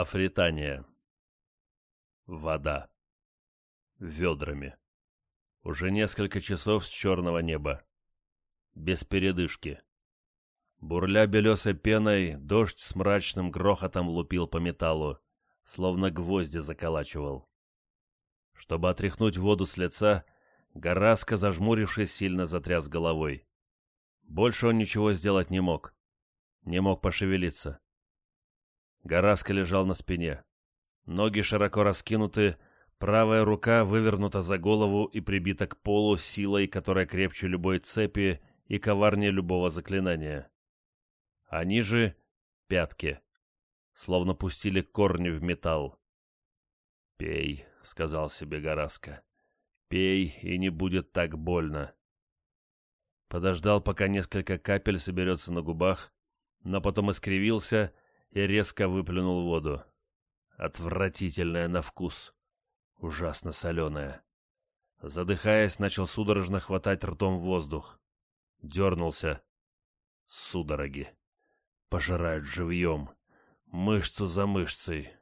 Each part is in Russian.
Афритания. Вода. Ведрами. Уже несколько часов с черного неба. Без передышки. Бурля белесой пеной, дождь с мрачным грохотом лупил по металлу, словно гвозди заколачивал. Чтобы отряхнуть воду с лица, Гораска, зажмурившись, сильно затряс головой. Больше он ничего сделать не мог. Не мог пошевелиться. Гораска лежал на спине. Ноги широко раскинуты, правая рука вывернута за голову и прибита к полу силой, которая крепче любой цепи и коварнее любого заклинания. А ниже — пятки, словно пустили корни в металл. «Пей», — сказал себе Гораска. «Пей, и не будет так больно». Подождал, пока несколько капель соберется на губах, но потом искривился и резко выплюнул воду. Отвратительная на вкус. Ужасно соленая. Задыхаясь, начал судорожно хватать ртом воздух. Дернулся. Судороги. Пожирают живьем. Мышцу за мышцей.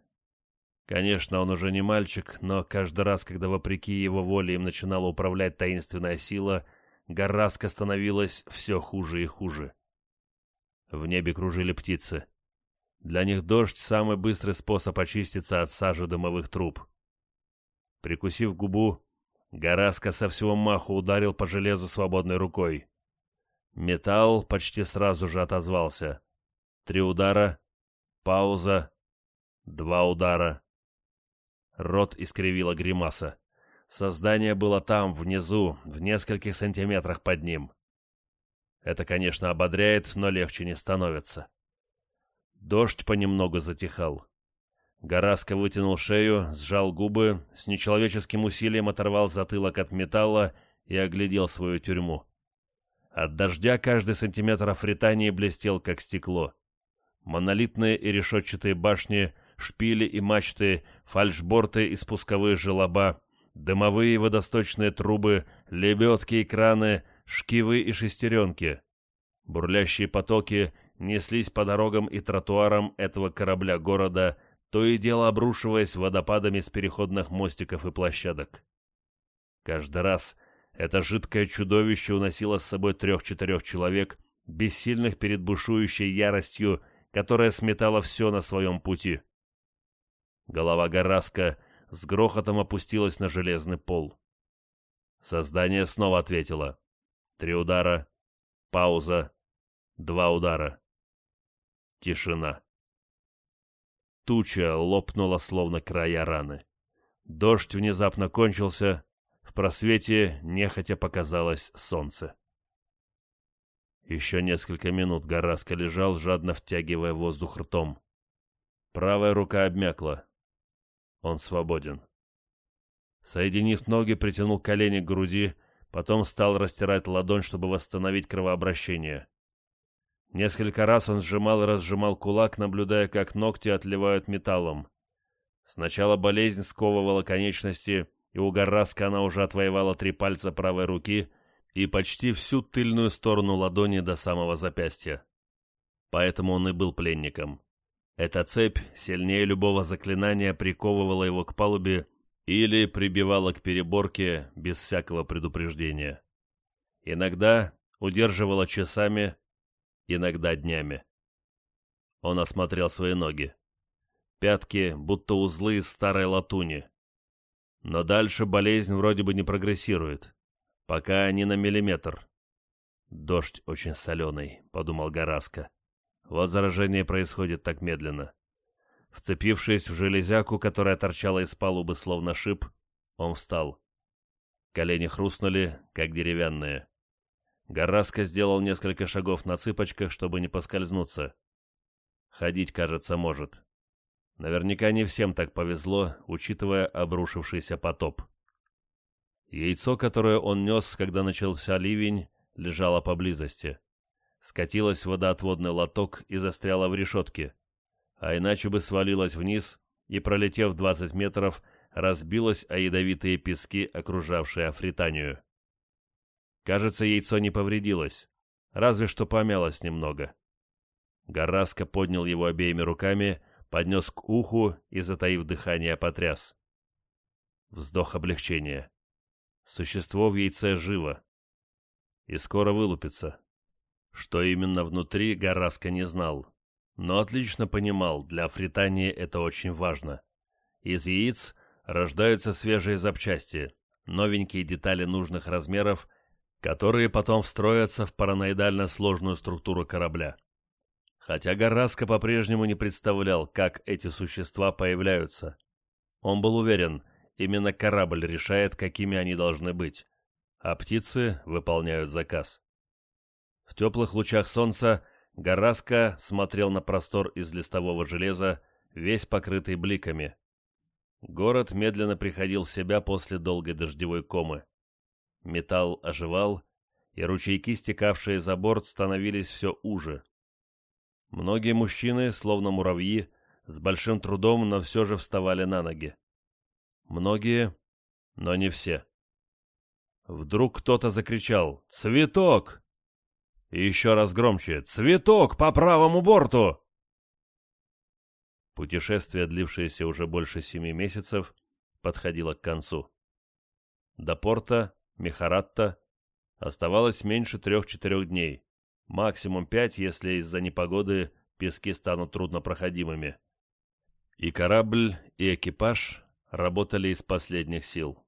Конечно, он уже не мальчик, но каждый раз, когда вопреки его воле им начинала управлять таинственная сила, Гораска становилась все хуже и хуже. В небе кружили птицы. Для них дождь — самый быстрый способ очиститься от сажи дымовых труб. Прикусив губу, Гораска со всего маху ударил по железу свободной рукой. Металл почти сразу же отозвался. Три удара, пауза, два удара. Рот искривила гримаса. Создание было там, внизу, в нескольких сантиметрах под ним. Это, конечно, ободряет, но легче не становится. Дождь понемногу затихал. Гораска вытянул шею, сжал губы, с нечеловеческим усилием оторвал затылок от металла и оглядел свою тюрьму. От дождя каждый сантиметр Афритании блестел, как стекло. Монолитные и решетчатые башни, шпили и мачты, фальшборты и спусковые желоба, дымовые и водосточные трубы, лебедки и краны, шкивы и шестеренки. Бурлящие потоки неслись по дорогам и тротуарам этого корабля-города, то и дело обрушиваясь водопадами с переходных мостиков и площадок. Каждый раз это жидкое чудовище уносило с собой трех-четырех человек, бессильных перед бушующей яростью, которая сметала все на своем пути. Голова Гораска с грохотом опустилась на железный пол. Создание снова ответило. Три удара, пауза, два удара. Тишина. Туча лопнула, словно края раны. Дождь внезапно кончился, в просвете нехотя показалось солнце. Еще несколько минут Гораска лежал, жадно втягивая воздух ртом. Правая рука обмякла. Он свободен. Соединив ноги, притянул колени к груди, потом стал растирать ладонь, чтобы восстановить кровообращение. Несколько раз он сжимал и разжимал кулак, наблюдая, как ногти отливают металлом. Сначала болезнь сковывала конечности, и у Гарраска она уже отвоевала три пальца правой руки и почти всю тыльную сторону ладони до самого запястья. Поэтому он и был пленником. Эта цепь сильнее любого заклинания приковывала его к палубе или прибивала к переборке без всякого предупреждения. Иногда удерживала часами, иногда днями. Он осмотрел свои ноги. Пятки, будто узлы из старой латуни. Но дальше болезнь вроде бы не прогрессирует. Пока не на миллиметр. «Дождь очень соленый», — подумал Гораска. «Вот заражение происходит так медленно». Вцепившись в железяку, которая торчала из палубы словно шип, он встал. Колени хрустнули, как деревянные. Гораска сделал несколько шагов на цыпочках, чтобы не поскользнуться. Ходить, кажется, может. Наверняка не всем так повезло, учитывая обрушившийся потоп. Яйцо, которое он нес, когда начался ливень, лежало поблизости. Скатилась в водоотводный лоток и застряла в решетке. А иначе бы свалилась вниз и, пролетев 20 метров, разбилась о ядовитые пески, окружавшие Афританию. Кажется, яйцо не повредилось, разве что помялось немного. Гораска поднял его обеими руками, поднес к уху и, затаив дыхание, потряс. Вздох облегчения. Существо в яйце живо. И скоро вылупится. Что именно внутри, Гораска не знал. Но отлично понимал, для Фритании это очень важно. Из яиц рождаются свежие запчасти, новенькие детали нужных размеров, которые потом встроятся в параноидально сложную структуру корабля. Хотя Гараска по-прежнему не представлял, как эти существа появляются. Он был уверен, именно корабль решает, какими они должны быть, а птицы выполняют заказ. В теплых лучах солнца Гараска смотрел на простор из листового железа, весь покрытый бликами. Город медленно приходил в себя после долгой дождевой комы. Металл оживал, и ручейки, стекавшие за борт, становились все уже. Многие мужчины, словно муравьи, с большим трудом, но все же вставали на ноги. Многие, но не все. Вдруг кто-то закричал «Цветок!» И еще раз громче «Цветок по правому борту!» Путешествие, длившееся уже больше семи месяцев, подходило к концу. До порта, Мехаратта, оставалось меньше трех-четырех дней, максимум пять, если из-за непогоды пески станут труднопроходимыми. И корабль, и экипаж работали из последних сил.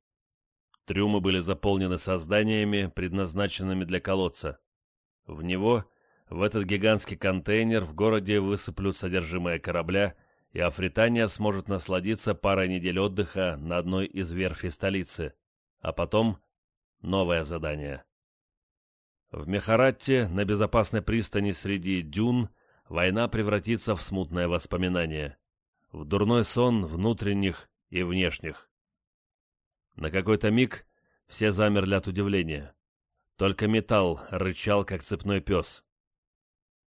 Трюмы были заполнены созданиями, предназначенными для колодца. В него, в этот гигантский контейнер, в городе высыплют содержимое корабля и Афритания сможет насладиться парой недель отдыха на одной из верфей столицы, а потом новое задание. В Мехаратте, на безопасной пристани среди дюн, война превратится в смутное воспоминание, в дурной сон внутренних и внешних. На какой-то миг все замерли от удивления. Только металл рычал, как цепной пес.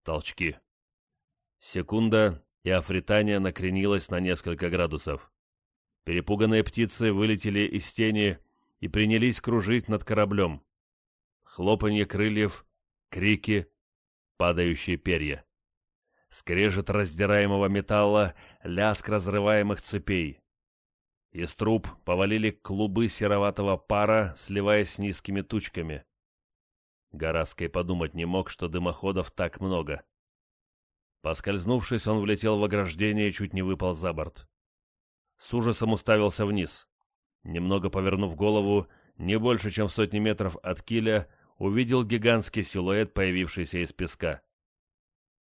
Толчки. Секунда, и Афритания накренилась на несколько градусов. Перепуганные птицы вылетели из тени и принялись кружить над кораблем. Хлопанье крыльев, крики, падающие перья. Скрежет раздираемого металла, лязг разрываемых цепей. Из труб повалили клубы сероватого пара, сливаясь с низкими тучками. Гораской подумать не мог, что дымоходов так много. Поскользнувшись, он влетел в ограждение и чуть не выпал за борт. С ужасом уставился вниз. Немного повернув голову, не больше, чем в сотни метров от киля, увидел гигантский силуэт, появившийся из песка.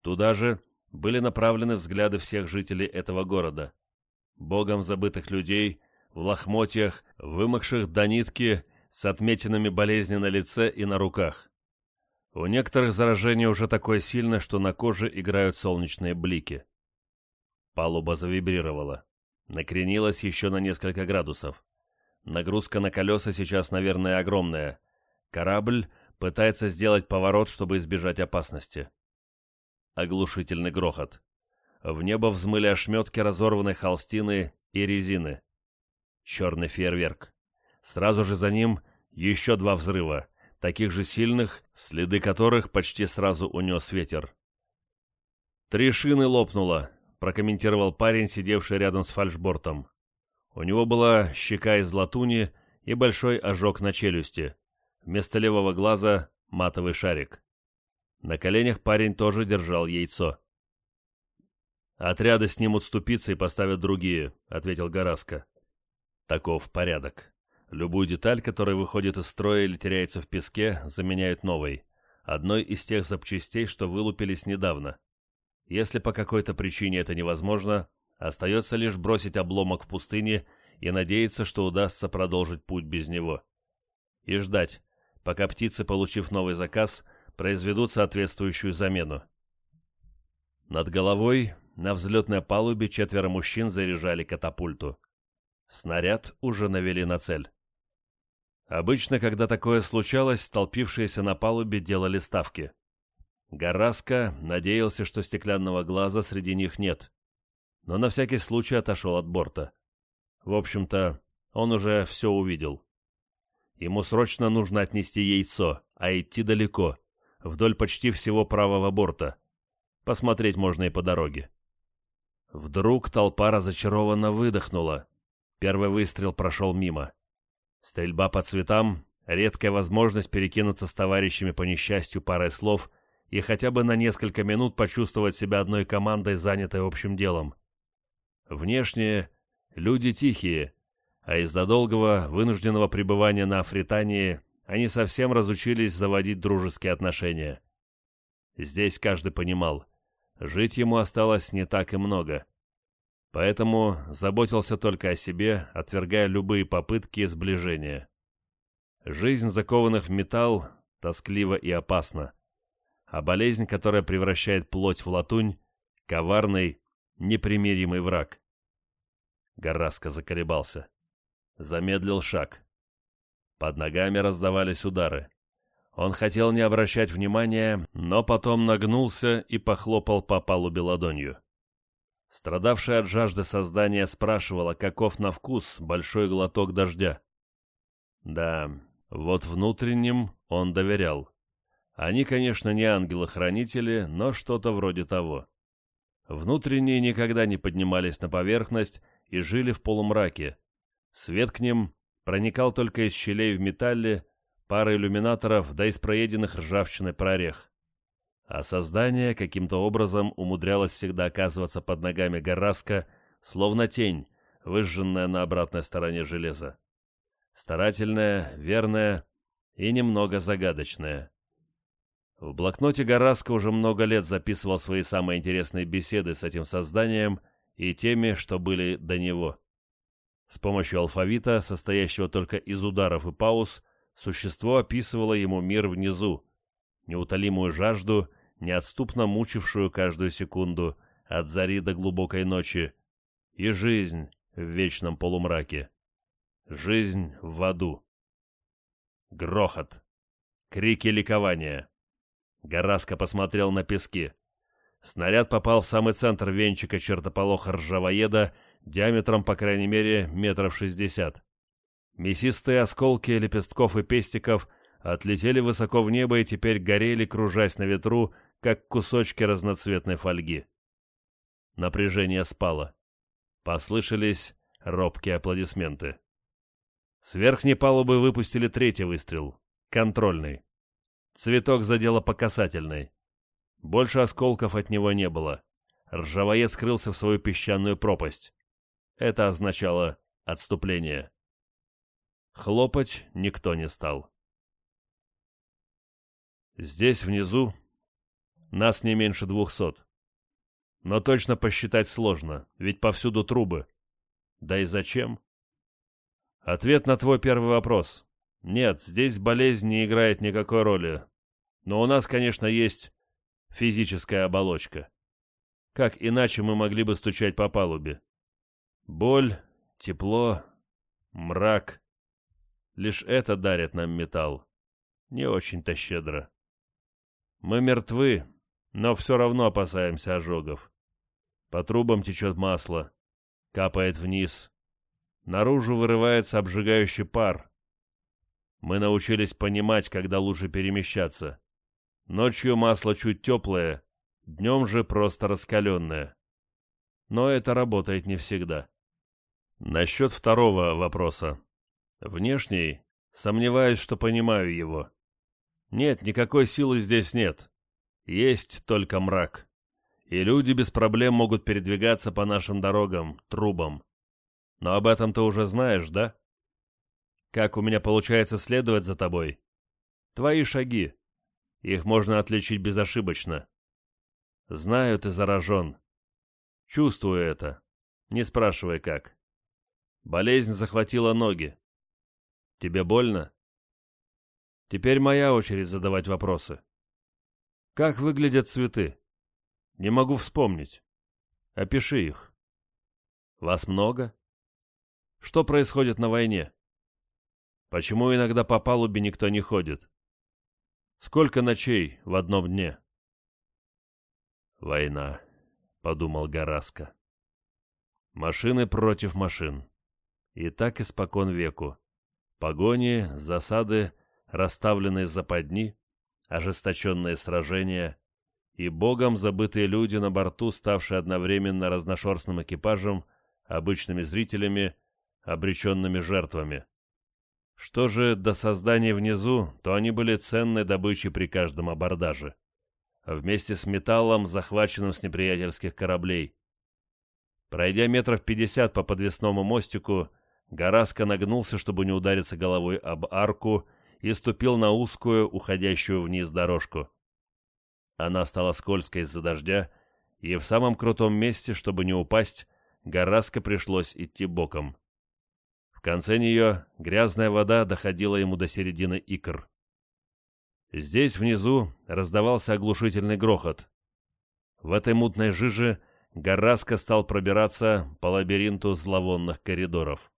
Туда же были направлены взгляды всех жителей этого города. Богом забытых людей, в лохмотьях, вымокших до нитки, с отметинами болезни на лице и на руках. У некоторых заражение уже такое сильное, что на коже играют солнечные блики. Палуба завибрировала. Накренилась еще на несколько градусов. Нагрузка на колеса сейчас, наверное, огромная. Корабль пытается сделать поворот, чтобы избежать опасности. Оглушительный грохот. В небо взмыли ошметки разорванной холстины и резины. Черный фейерверк. Сразу же за ним еще два взрыва таких же сильных, следы которых почти сразу унес ветер. «Три шины лопнуло», — прокомментировал парень, сидевший рядом с фальшбортом. У него была щека из латуни и большой ожог на челюсти. Вместо левого глаза — матовый шарик. На коленях парень тоже держал яйцо. «Отряды снимут ступицы и поставят другие», — ответил Гораска. «Таков порядок». Любую деталь, которая выходит из строя или теряется в песке, заменяют новой, одной из тех запчастей, что вылупились недавно. Если по какой-то причине это невозможно, остается лишь бросить обломок в пустыне и надеяться, что удастся продолжить путь без него. И ждать, пока птицы, получив новый заказ, произведут соответствующую замену. Над головой на взлетной палубе четверо мужчин заряжали катапульту. Снаряд уже навели на цель. Обычно, когда такое случалось, столпившиеся на палубе делали ставки. Гараска надеялся, что стеклянного глаза среди них нет, но на всякий случай отошел от борта. В общем-то, он уже все увидел. Ему срочно нужно отнести яйцо, а идти далеко, вдоль почти всего правого борта. Посмотреть можно и по дороге. Вдруг толпа разочарованно выдохнула. Первый выстрел прошел мимо. Стрельба по цветам — редкая возможность перекинуться с товарищами по несчастью парой слов и хотя бы на несколько минут почувствовать себя одной командой, занятой общим делом. Внешне люди тихие, а из-за долгого вынужденного пребывания на Афритании они совсем разучились заводить дружеские отношения. Здесь каждый понимал, жить ему осталось не так и много. Поэтому заботился только о себе, отвергая любые попытки сближения. Жизнь закованных в металл тосклива и опасна, а болезнь, которая превращает плоть в латунь, коварный, непримиримый враг. Гораска заколебался. Замедлил шаг. Под ногами раздавались удары. Он хотел не обращать внимания, но потом нагнулся и похлопал по палубе ладонью. Страдавшая от жажды создания спрашивала, каков на вкус большой глоток дождя. Да, вот внутренним он доверял. Они, конечно, не ангелы-хранители, но что-то вроде того. Внутренние никогда не поднимались на поверхность и жили в полумраке. Свет к ним проникал только из щелей в металле, пара иллюминаторов, да из проеденных ржавчиной прорех. А создание каким-то образом умудрялось всегда оказываться под ногами Гараска, словно тень, выжженная на обратной стороне железа. Старательная, верная и немного загадочная. В блокноте Гараска уже много лет записывал свои самые интересные беседы с этим созданием и теми, что были до него. С помощью алфавита, состоящего только из ударов и пауз, существо описывало ему мир внизу, неутолимую жажду, неотступно мучившую каждую секунду, от зари до глубокой ночи, и жизнь в вечном полумраке. Жизнь в аду. Грохот. Крики ликования. Гораска посмотрел на пески. Снаряд попал в самый центр венчика чертополоха ржавоеда диаметром, по крайней мере, метров шестьдесят. Мясистые осколки лепестков и пестиков отлетели высоко в небо и теперь горели, кружась на ветру, как кусочки разноцветной фольги. Напряжение спало. Послышались робкие аплодисменты. С верхней палубы выпустили третий выстрел. Контрольный. Цветок задело по касательной. Больше осколков от него не было. Ржавоед скрылся в свою песчаную пропасть. Это означало отступление. Хлопать никто не стал. Здесь, внизу, нас не меньше двухсот. Но точно посчитать сложно, ведь повсюду трубы. Да и зачем? Ответ на твой первый вопрос. Нет, здесь болезнь не играет никакой роли. Но у нас, конечно, есть физическая оболочка. Как иначе мы могли бы стучать по палубе? Боль, тепло, мрак. Лишь это дарит нам металл. Не очень-то щедро. Мы мертвы, но все равно опасаемся ожогов. По трубам течет масло, капает вниз. Наружу вырывается обжигающий пар. Мы научились понимать, когда лучше перемещаться. Ночью масло чуть теплое, днем же просто раскаленное. Но это работает не всегда. Насчет второго вопроса. Внешний, сомневаюсь, что понимаю его. Нет, никакой силы здесь нет. Есть только мрак. И люди без проблем могут передвигаться по нашим дорогам, трубам. Но об этом ты уже знаешь, да? Как у меня получается следовать за тобой? Твои шаги. Их можно отличить безошибочно. Знаю, ты заражен. Чувствую это. Не спрашивай как. Болезнь захватила ноги. Тебе больно? Теперь моя очередь задавать вопросы. Как выглядят цветы? Не могу вспомнить. Опиши их. Вас много? Что происходит на войне? Почему иногда по палубе никто не ходит? Сколько ночей в одном дне? Война, подумал Гараска. Машины против машин. И так испокон веку. Погони, засады, расставленные западни, ожесточенные сражения, и богом забытые люди на борту, ставшие одновременно разношерстным экипажем, обычными зрителями, обреченными жертвами. Что же до созданий внизу, то они были ценной добычей при каждом абордаже. Вместе с металлом, захваченным с неприятельских кораблей. Пройдя метров пятьдесят по подвесному мостику, Гараска нагнулся, чтобы не удариться головой об арку, и ступил на узкую, уходящую вниз дорожку. Она стала скользкой из-за дождя, и в самом крутом месте, чтобы не упасть, Гараска пришлось идти боком. Конце нее грязная вода доходила ему до середины икр. Здесь, внизу, раздавался оглушительный грохот. В этой мутной жиже Гараска стал пробираться по лабиринту зловонных коридоров.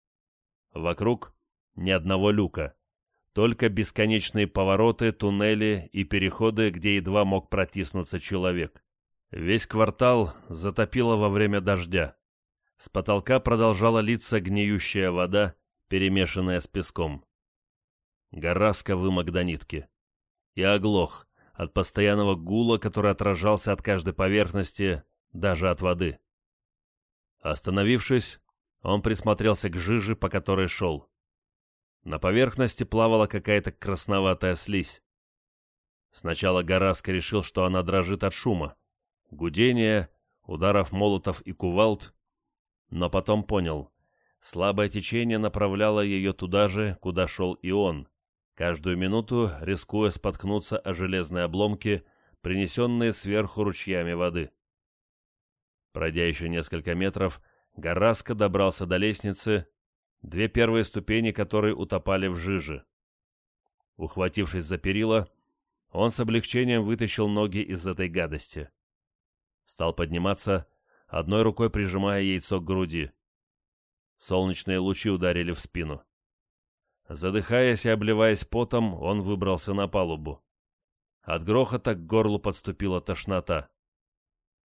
Вокруг ни одного люка, только бесконечные повороты, туннели и переходы, где едва мог протиснуться человек. Весь квартал затопило во время дождя. С потолка продолжала литься гниющая вода, перемешанная с песком. Гараска вымок до нитки. И оглох от постоянного гула, который отражался от каждой поверхности, даже от воды. Остановившись, он присмотрелся к жиже, по которой шел. На поверхности плавала какая-то красноватая слизь. Сначала Гараска решил, что она дрожит от шума, гудения, ударов молотов и кувалд, но потом понял, слабое течение направляло ее туда же, куда шел и он, каждую минуту рискуя споткнуться о железные обломки, принесенные сверху ручьями воды. Пройдя еще несколько метров, Гараска добрался до лестницы, две первые ступени которой утопали в жиже. Ухватившись за перила, он с облегчением вытащил ноги из этой гадости. Стал подниматься, одной рукой прижимая яйцо к груди. Солнечные лучи ударили в спину. Задыхаясь и обливаясь потом, он выбрался на палубу. От грохота к горлу подступила тошнота.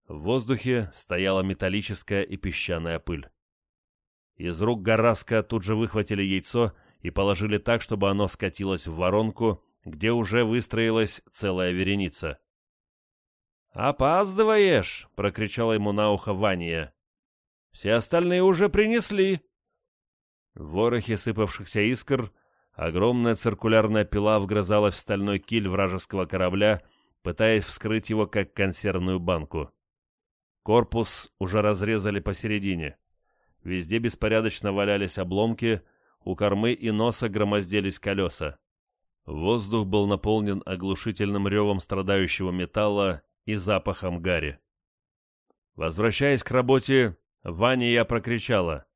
В воздухе стояла металлическая и песчаная пыль. Из рук Гараска тут же выхватили яйцо и положили так, чтобы оно скатилось в воронку, где уже выстроилась целая вереница. «Опаздываешь!» — прокричала ему на ухо Вания. «Все остальные уже принесли!» В ворохе сыпавшихся искр огромная циркулярная пила вгрызалась в стальной киль вражеского корабля, пытаясь вскрыть его как консервную банку. Корпус уже разрезали посередине. Везде беспорядочно валялись обломки, у кормы и носа громоздились колеса. Воздух был наполнен оглушительным ревом страдающего металла и запахом гари. Возвращаясь к работе, Ваня я прокричала.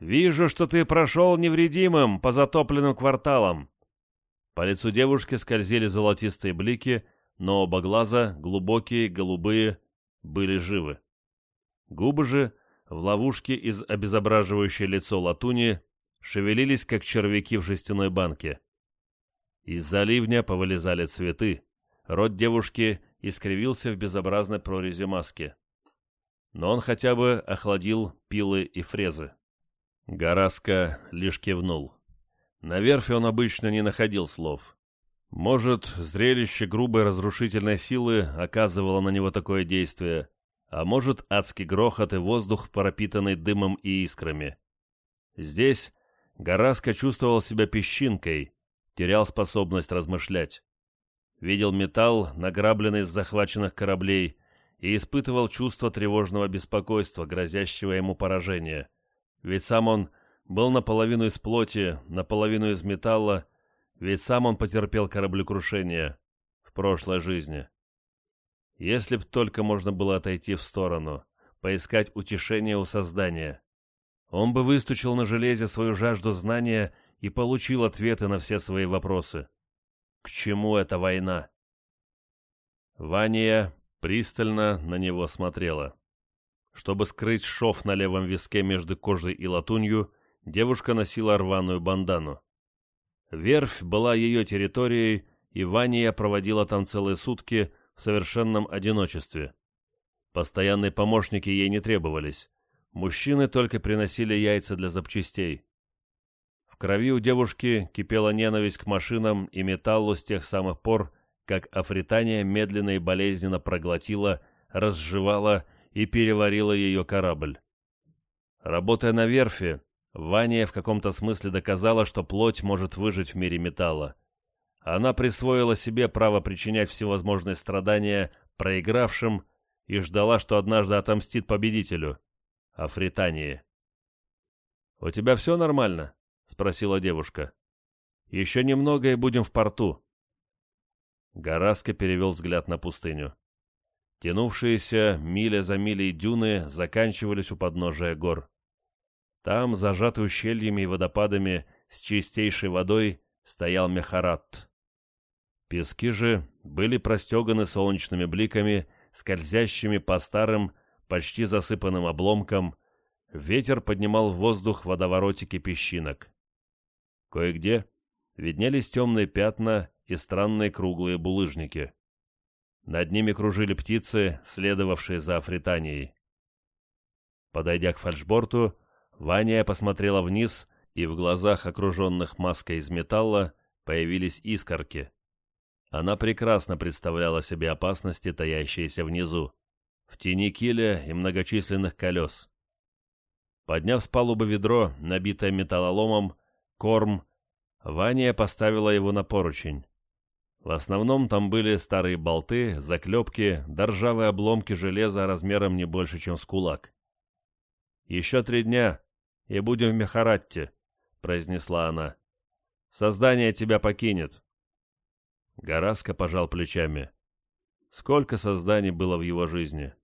«Вижу, что ты прошел невредимым по затопленным кварталам». По лицу девушки скользили золотистые блики, но оба глаза, глубокие, голубые, были живы. Губы же, в ловушке из обезображивающей лицо латуни, шевелились, как червяки в жестяной банке. Из-за ливня повылезали цветы. Рот девушки искривился в безобразной прорези маски. Но он хотя бы охладил пилы и фрезы. Гараска лишь кивнул. На верфи он обычно не находил слов. Может, зрелище грубой разрушительной силы оказывало на него такое действие, а может, адский грохот и воздух, пропитанный дымом и искрами. Здесь Гараска чувствовал себя песчинкой, терял способность размышлять. Видел металл, награбленный с захваченных кораблей, и испытывал чувство тревожного беспокойства, грозящего ему поражения. Ведь сам он был наполовину из плоти, наполовину из металла, ведь сам он потерпел кораблекрушение в прошлой жизни. Если б только можно было отойти в сторону, поискать утешение у создания. Он бы выстучил на железе свою жажду знания и получил ответы на все свои вопросы. К чему эта война? Ваня пристально на него смотрела. Чтобы скрыть шов на левом виске между кожей и латунью, девушка носила рваную бандану. Верфь была ее территорией, и Ваня проводила там целые сутки в совершенном одиночестве. Постоянные помощники ей не требовались. Мужчины только приносили яйца для запчастей. Крови у девушки кипела ненависть к машинам и металлу с тех самых пор, как Афритания медленно и болезненно проглотила, разжевала и переварила ее корабль. Работая на верфи, Ваня в каком-то смысле доказала, что плоть может выжить в мире металла. Она присвоила себе право причинять всевозможные страдания проигравшим и ждала, что однажды отомстит победителю — Афритании. «У тебя все нормально?» — спросила девушка. «Еще немного и будем в порту». Гораска перевел взгляд на пустыню. Тянувшиеся миля за милей дюны заканчивались у подножия гор. Там, зажатый ущельями и водопадами с чистейшей водой, стоял Мехарат. Пески же были простеганы солнечными бликами, скользящими по старым, почти засыпанным обломкам, ветер поднимал в воздух водоворотики песчинок. Кое-где виднелись темные пятна и странные круглые булыжники. Над ними кружили птицы, следовавшие за Афританией. Подойдя к фальшборту, Ваня посмотрела вниз, и в глазах, окруженных маской из металла, появились искорки. Она прекрасно представляла себе опасности, таящиеся внизу, в тени киля и многочисленных колес. Подняв с палубы ведро, набитое металлоломом, корм, Ваня поставила его на поручень. В основном там были старые болты, заклепки, доржавые обломки железа размером не больше, чем с кулак. «Еще три дня, и будем в Мехаратте», — произнесла она. «Создание тебя покинет. Гораска пожал плечами. Сколько созданий было в его жизни?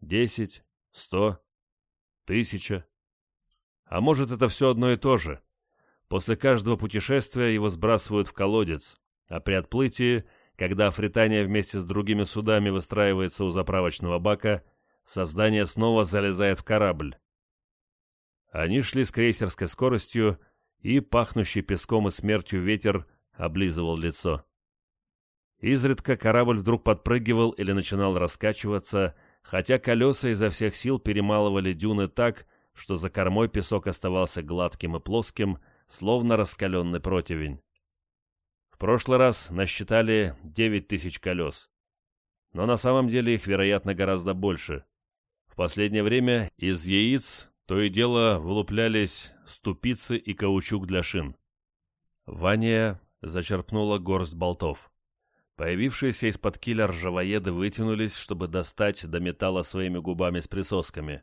Десять? Сто? Тысяча? А может, это все одно и то же? После каждого путешествия его сбрасывают в колодец, а при отплытии, когда Афритания вместе с другими судами выстраивается у заправочного бака, создание снова залезает в корабль. Они шли с крейсерской скоростью, и пахнущий песком и смертью ветер облизывал лицо. Изредка корабль вдруг подпрыгивал или начинал раскачиваться, хотя колеса изо всех сил перемалывали дюны так, что за кормой песок оставался гладким и плоским, словно раскаленный противень. В прошлый раз насчитали 9 тысяч колес. Но на самом деле их, вероятно, гораздо больше. В последнее время из яиц то и дело вылуплялись ступицы и каучук для шин. Ваня зачерпнула горсть болтов. Появившиеся из-под киля ржавоеды вытянулись, чтобы достать до металла своими губами с присосками.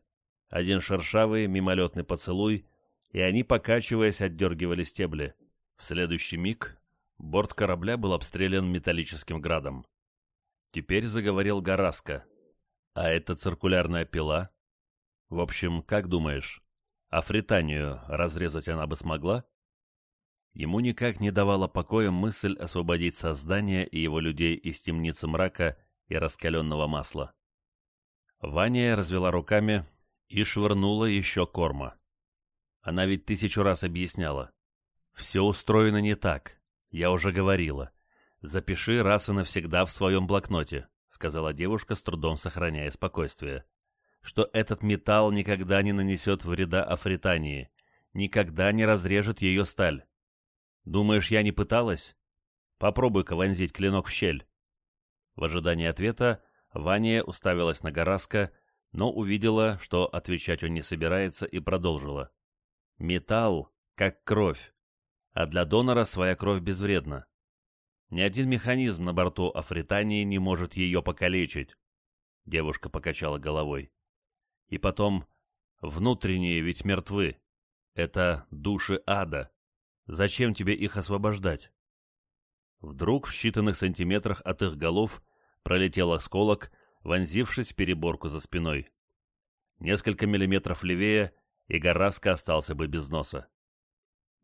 Один шершавый, мимолетный поцелуй, и они, покачиваясь, отдергивали стебли. В следующий миг борт корабля был обстрелян металлическим градом. Теперь заговорил Гараска. А это циркулярная пила? В общем, как думаешь, Афританию разрезать она бы смогла? Ему никак не давала покоя мысль освободить создание и его людей из темницы мрака и раскаленного масла. Ваня развела руками и швырнула еще корма. Она ведь тысячу раз объясняла. «Все устроено не так. Я уже говорила. Запиши раз и навсегда в своем блокноте», — сказала девушка, с трудом сохраняя спокойствие. «Что этот металл никогда не нанесет вреда Афритании, никогда не разрежет ее сталь. Думаешь, я не пыталась? Попробуй-ка вонзить клинок в щель. В ожидании ответа Ваня уставилась на Гораска, но увидела, что отвечать он не собирается, и продолжила. Металл, как кровь. А для донора своя кровь безвредна. Ни один механизм на борту Афритании не может ее покалечить. Девушка покачала головой. И потом, внутренние ведь мертвы. Это души ада. Зачем тебе их освобождать? Вдруг в считанных сантиметрах от их голов пролетел осколок, вонзившись в переборку за спиной. Несколько миллиметров левее, и Гораска остался бы без носа.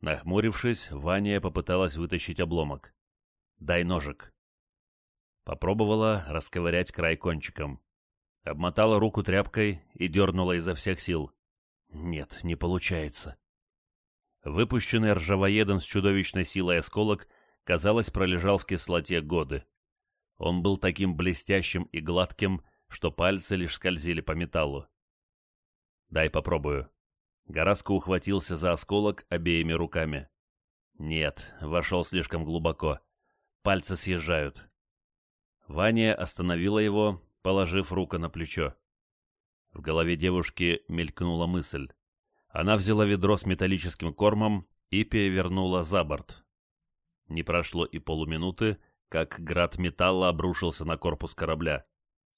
Нахмурившись, Ваня попыталась вытащить обломок. «Дай ножик». Попробовала расковырять край кончиком. Обмотала руку тряпкой и дернула изо всех сил. «Нет, не получается». Выпущенный ржавоедом с чудовищной силой осколок, казалось, пролежал в кислоте годы. Он был таким блестящим и гладким, что пальцы лишь скользили по металлу. «Дай попробую». Гораско ухватился за осколок обеими руками. «Нет, вошел слишком глубоко. Пальцы съезжают». Ваня остановила его, положив руку на плечо. В голове девушки мелькнула мысль. Она взяла ведро с металлическим кормом и перевернула за борт. Не прошло и полуминуты, как град металла обрушился на корпус корабля.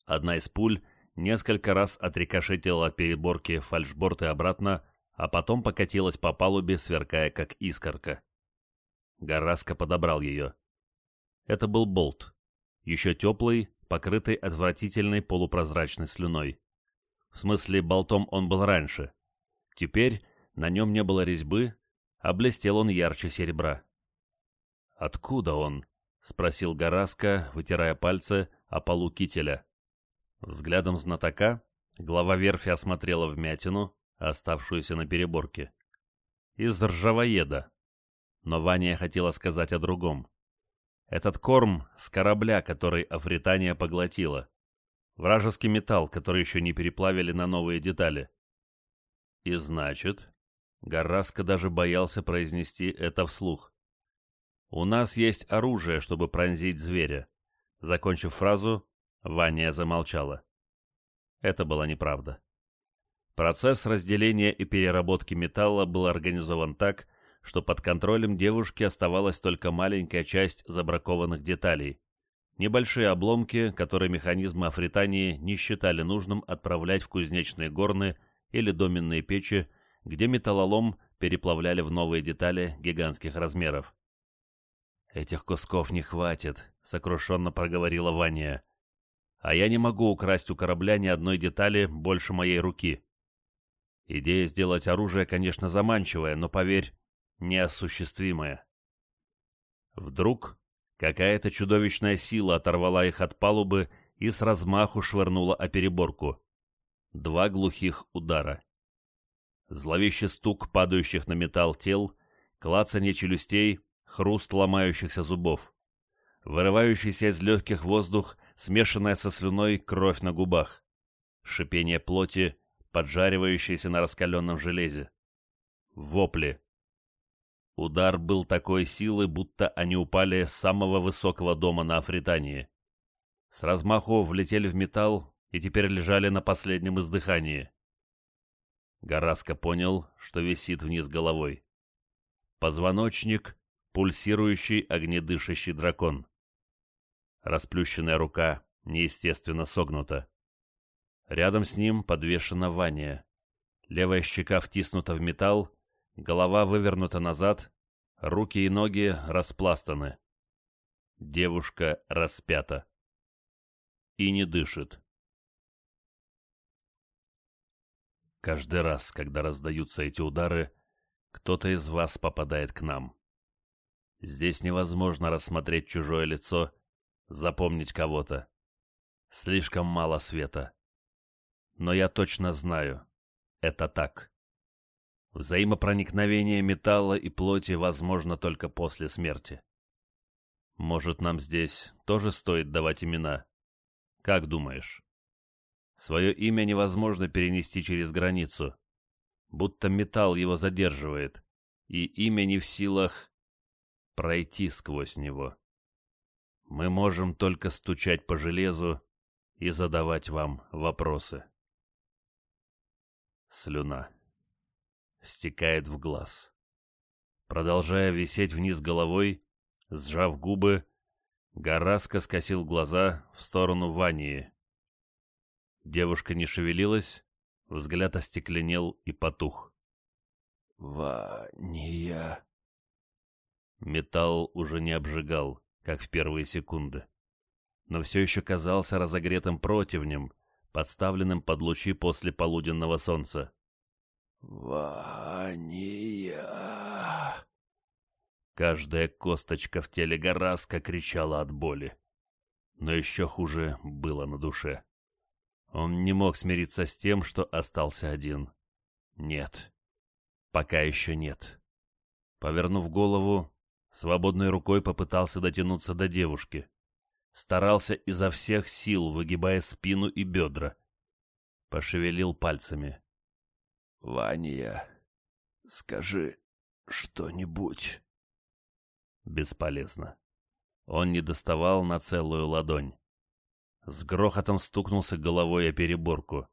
Одна из пуль несколько раз отрикошетила от переборки фальшборт и обратно, а потом покатилась по палубе, сверкая как искорка. Гараска подобрал ее. Это был болт. Еще теплый, покрытый отвратительной полупрозрачной слюной. В смысле, болтом он был раньше. Теперь на нем не было резьбы, а блестел он ярче серебра. «Откуда он?» — спросил Гараска, вытирая пальцы о полу кителя. Взглядом знатока глава верфи осмотрела вмятину, оставшуюся на переборке. «Из ржавоеда». Но Ваня хотела сказать о другом. Этот корм с корабля, который Афритания поглотила. Вражеский металл, который еще не переплавили на новые детали. И значит, Гараска даже боялся произнести это вслух. «У нас есть оружие, чтобы пронзить зверя». Закончив фразу, Ваня замолчала. Это была неправда. Процесс разделения и переработки металла был организован так, что под контролем девушки оставалась только маленькая часть забракованных деталей. Небольшие обломки, которые механизмы Афритании не считали нужным отправлять в кузнечные горны или доменные печи, где металлолом переплавляли в новые детали гигантских размеров. «Этих кусков не хватит», — сокрушенно проговорила Ваня. «А я не могу украсть у корабля ни одной детали больше моей руки». Идея сделать оружие, конечно, заманчивая, но, поверь, неосуществимая. Вдруг какая-то чудовищная сила оторвала их от палубы и с размаху швырнула о переборку. Два глухих удара. Зловещий стук падающих на металл тел, клацанье челюстей, хруст ломающихся зубов. Вырывающийся из легких воздух, смешанная со слюной кровь на губах. Шипение плоти, поджаривающееся на раскаленном железе. Вопли. Удар был такой силы, будто они упали с самого высокого дома на Афритании. С размаху влетели в металл и теперь лежали на последнем издыхании. Гараска понял, что висит вниз головой. Позвоночник — пульсирующий огнедышащий дракон. Расплющенная рука неестественно согнута. Рядом с ним подвешена Ваня. Левая щека втиснута в металл, Голова вывернута назад, руки и ноги распластаны. Девушка распята. И не дышит. Каждый раз, когда раздаются эти удары, кто-то из вас попадает к нам. Здесь невозможно рассмотреть чужое лицо, запомнить кого-то. Слишком мало света. Но я точно знаю, это так. Взаимопроникновение металла и плоти возможно только после смерти. Может, нам здесь тоже стоит давать имена? Как думаешь? Свое имя невозможно перенести через границу. Будто металл его задерживает, и имя не в силах пройти сквозь него. Мы можем только стучать по железу и задавать вам вопросы. Слюна стекает в глаз. Продолжая висеть вниз головой, сжав губы, Гараска скосил глаза в сторону Вании. Девушка не шевелилась, взгляд остекленел и потух. «Вания...» Металл уже не обжигал, как в первые секунды, но все еще казался разогретым противнем, подставленным под лучи после полуденного солнца. «Вания!» Каждая косточка в теле Гораска кричала от боли. Но еще хуже было на душе. Он не мог смириться с тем, что остался один. Нет. Пока еще нет. Повернув голову, свободной рукой попытался дотянуться до девушки. Старался изо всех сил, выгибая спину и бедра. Пошевелил пальцами. «Ваня, скажи что-нибудь». Бесполезно. Он не доставал на целую ладонь. с грохотом стукнулся головой о переборку.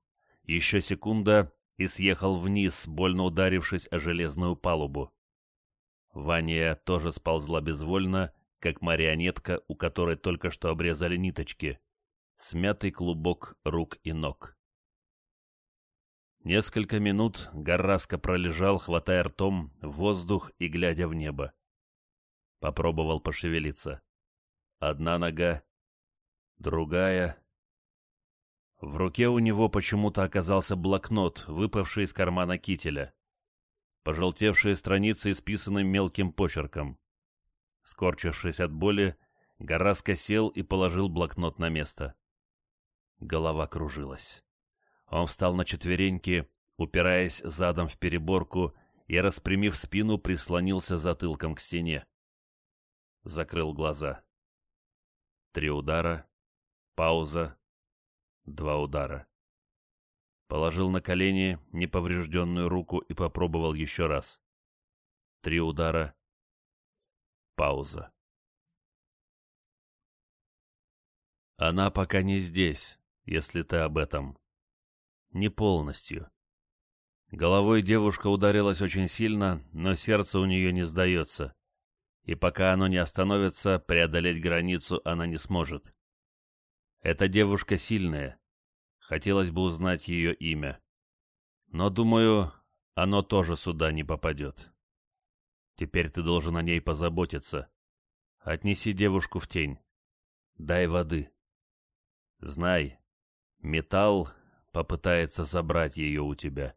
Еще секунда и съехал вниз, больно ударившись о железную палубу. Ваня тоже сползла безвольно, как марионетка, у которой только что обрезали ниточки. Смятый клубок рук и ног. Несколько минут Гарраско пролежал, хватая ртом воздух и глядя в небо. Попробовал пошевелиться. Одна нога, другая. В руке у него почему-то оказался блокнот, выпавший из кармана кителя. Пожелтевшие страницы исписаны мелким почерком. Скорчившись от боли, Гараско сел и положил блокнот на место. Голова кружилась. Он встал на четвереньки, упираясь задом в переборку и, распрямив спину, прислонился затылком к стене. Закрыл глаза. Три удара, пауза, два удара. Положил на колени неповрежденную руку и попробовал еще раз. Три удара, пауза. Она пока не здесь, если ты об этом. Не полностью. Головой девушка ударилась очень сильно, но сердце у нее не сдается и пока оно не остановится, преодолеть границу она не сможет. Эта девушка сильная. Хотелось бы узнать ее имя. Но, думаю, оно тоже сюда не попадет. Теперь ты должен о ней позаботиться. Отнеси девушку в тень. Дай воды. Знай, металл попытается забрать ее у тебя.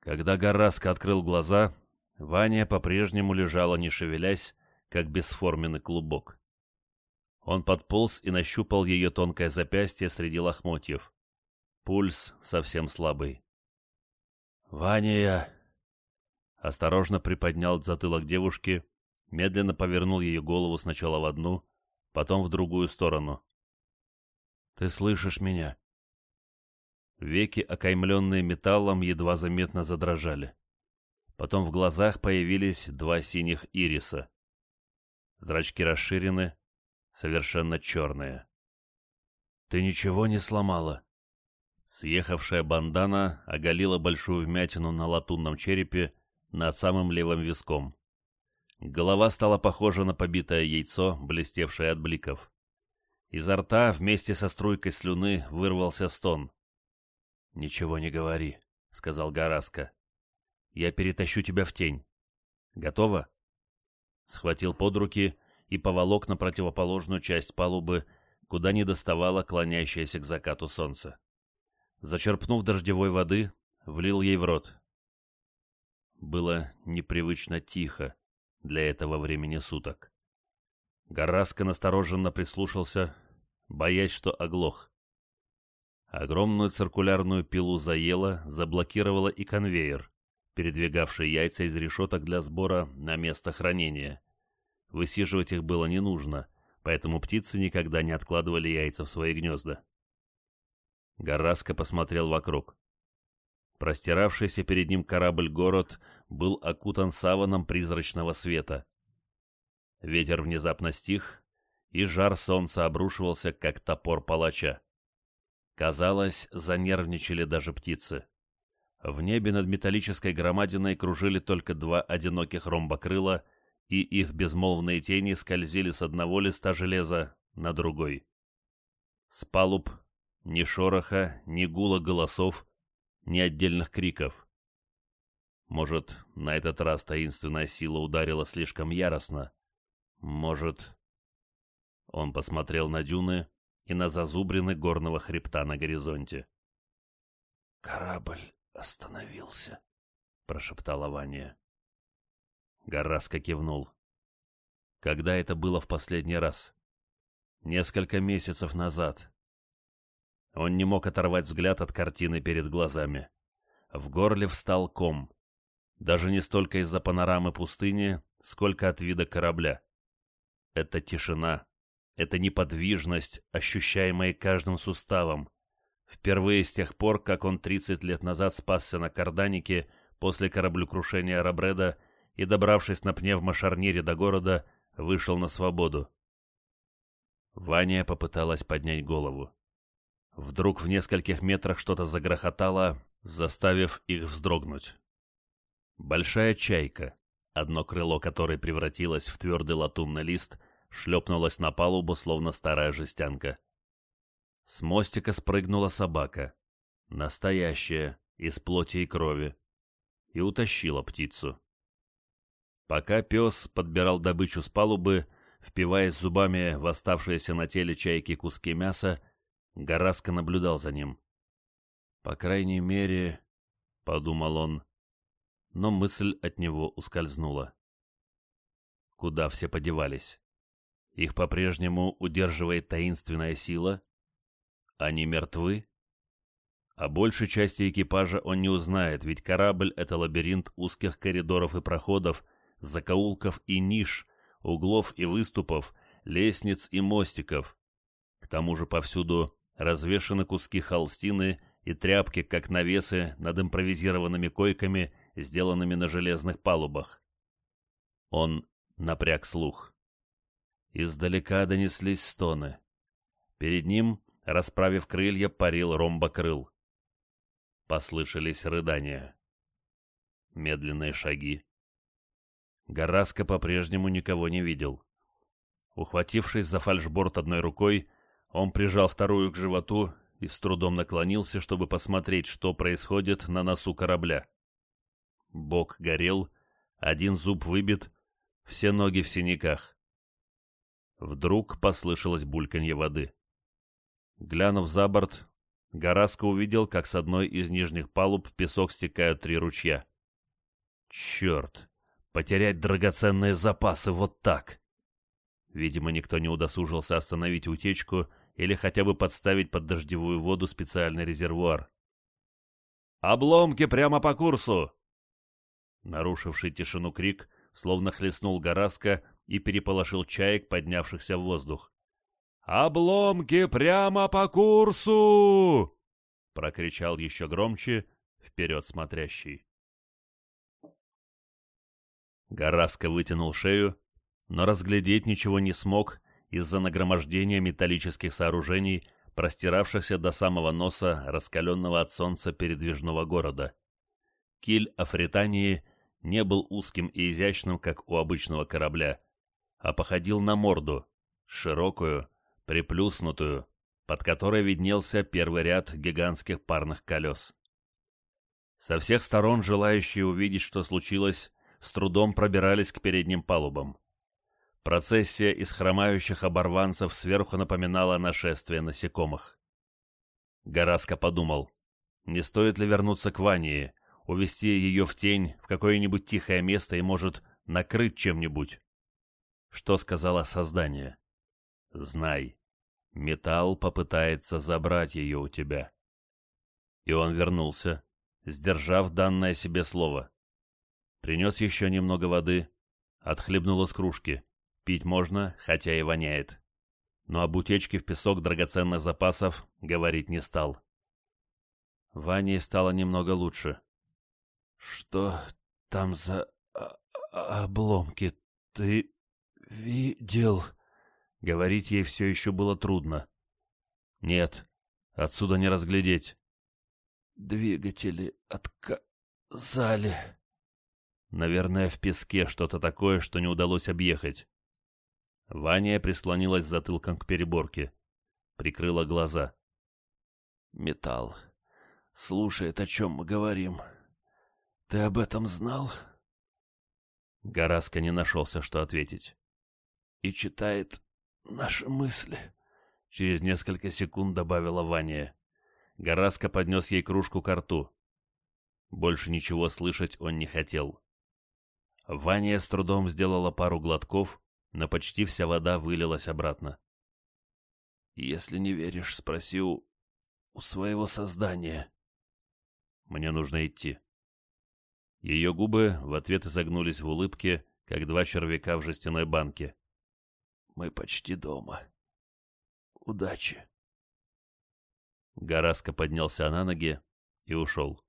Когда Гараска открыл глаза, Ваня по-прежнему лежала, не шевелясь, как бесформенный клубок. Он подполз и нащупал ее тонкое запястье среди лохмотьев. Пульс совсем слабый. «Ваня!» Осторожно приподнял затылок девушки, медленно повернул ее голову сначала в одну, потом в другую сторону. «Ты слышишь меня?» Веки, окаймленные металлом, едва заметно задрожали. Потом в глазах появились два синих ириса. Зрачки расширены, совершенно черные. «Ты ничего не сломала?» Съехавшая бандана оголила большую вмятину на латунном черепе над самым левым виском. Голова стала похожа на побитое яйцо, блестевшее от бликов. Изо рта вместе со струйкой слюны вырвался стон. «Ничего не говори», — сказал Гараска. Я перетащу тебя в тень. Готово?» Схватил под руки и поволок на противоположную часть палубы, куда не доставало клонящееся к закату солнце. Зачерпнув дождевой воды, влил ей в рот. Было непривычно тихо для этого времени суток. Гораска настороженно прислушался, боясь, что оглох. Огромную циркулярную пилу заело, заблокировало и конвейер передвигавший яйца из решеток для сбора на место хранения. Высиживать их было не нужно, поэтому птицы никогда не откладывали яйца в свои гнезда. Гараско посмотрел вокруг. Простиравшийся перед ним корабль-город был окутан саваном призрачного света. Ветер внезапно стих, и жар солнца обрушивался, как топор палача. Казалось, занервничали даже птицы. В небе над металлической громадиной кружили только два одиноких ромбокрыла, и их безмолвные тени скользили с одного листа железа на другой. С палуб ни шороха, ни гула голосов, ни отдельных криков. Может, на этот раз таинственная сила ударила слишком яростно. Может... Он посмотрел на дюны и на зазубрины горного хребта на горизонте. «Корабль остановился», — прошептала Ваня. Гораска кивнул. Когда это было в последний раз? Несколько месяцев назад. Он не мог оторвать взгляд от картины перед глазами. В горле встал ком. Даже не столько из-за панорамы пустыни, сколько от вида корабля. Это тишина, это неподвижность, ощущаемая каждым суставом, Впервые с тех пор, как он 30 лет назад спасся на Карданике после кораблекрушения Рабреда и, добравшись на пневмошарнире до города, вышел на свободу. Ваня попыталась поднять голову. Вдруг в нескольких метрах что-то загрохотало, заставив их вздрогнуть. Большая чайка, одно крыло которой превратилось в твердый латунный лист, шлепнулась на палубу, словно старая жестянка. С мостика спрыгнула собака. Настоящая, из плоти и крови. И утащила птицу. Пока пес подбирал добычу с палубы, впиваясь зубами в оставшиеся на теле чайки куски мяса, Гораска наблюдал за ним. «По крайней мере...» — подумал он. Но мысль от него ускользнула. Куда все подевались? Их по-прежнему удерживает таинственная сила? Они мертвы? О большей части экипажа он не узнает, ведь корабль — это лабиринт узких коридоров и проходов, закоулков и ниш, углов и выступов, лестниц и мостиков. К тому же повсюду развешаны куски холстины и тряпки, как навесы над импровизированными койками, сделанными на железных палубах. Он напряг слух. Издалека донеслись стоны. Перед ним, расправив крылья, парил ромбокрыл. Послышались рыдания. Медленные шаги. Гораска по-прежнему никого не видел. Ухватившись за фальшборд одной рукой, он прижал вторую к животу и с трудом наклонился, чтобы посмотреть, что происходит на носу корабля. Бок горел, один зуб выбит, все ноги в синяках. Вдруг послышалось бульканье воды. Глянув за борт, Гораско увидел, как с одной из нижних палуб в песок стекают три ручья. Черт! Потерять драгоценные запасы вот так! Видимо, никто не удосужился остановить утечку или хотя бы подставить под дождевую воду специальный резервуар. «Обломки прямо по курсу!» Нарушивший тишину крик словно хлестнул Гораска и переполошил чаек, поднявшихся в воздух. «Обломки прямо по курсу!» — прокричал еще громче вперед смотрящий. Гораска вытянул шею, но разглядеть ничего не смог из-за нагромождения металлических сооружений, простиравшихся до самого носа раскаленного от солнца передвижного города. Киль Афритании не был узким и изящным, как у обычного корабля, а походил на морду, широкую, приплюснутую, под которой виднелся первый ряд гигантских парных колес. Со всех сторон желающие увидеть, что случилось, с трудом пробирались к передним палубам. Процессия из хромающих оборванцев сверху напоминала нашествие насекомых. Гараско подумал, не стоит ли вернуться к Вании, увести ее в тень, в какое-нибудь тихое место и, может, накрыть чем-нибудь. Что сказала создание? Знай, металл попытается забрать ее у тебя. И он вернулся, сдержав данное себе слово. Принес еще немного воды, отхлебнул из кружки. Пить можно, хотя и воняет. Но об утечке в песок драгоценных запасов говорить не стал. Ване стало немного лучше. «Что там за обломки? Ты видел?» Говорить ей все еще было трудно. «Нет, отсюда не разглядеть». «Двигатели отказали». Наверное, в песке что-то такое, что не удалось объехать. Ваня прислонилась затылком к переборке. Прикрыла глаза. «Металл. Слушает, о чем мы говорим. Ты об этом знал?» Гораска не нашелся, что ответить. «И читает наши мысли», — через несколько секунд добавила Ваня. Гораска поднес ей кружку к рту. Больше ничего слышать он не хотел. Ваня с трудом сделала пару глотков, но почти вся вода вылилась обратно. «Если не веришь, спроси у... у своего создания». «Мне нужно идти». Ее губы в ответ изогнулись в улыбке, как два червяка в жестяной банке. «Мы почти дома. Удачи». Гораска поднялся на ноги и ушел.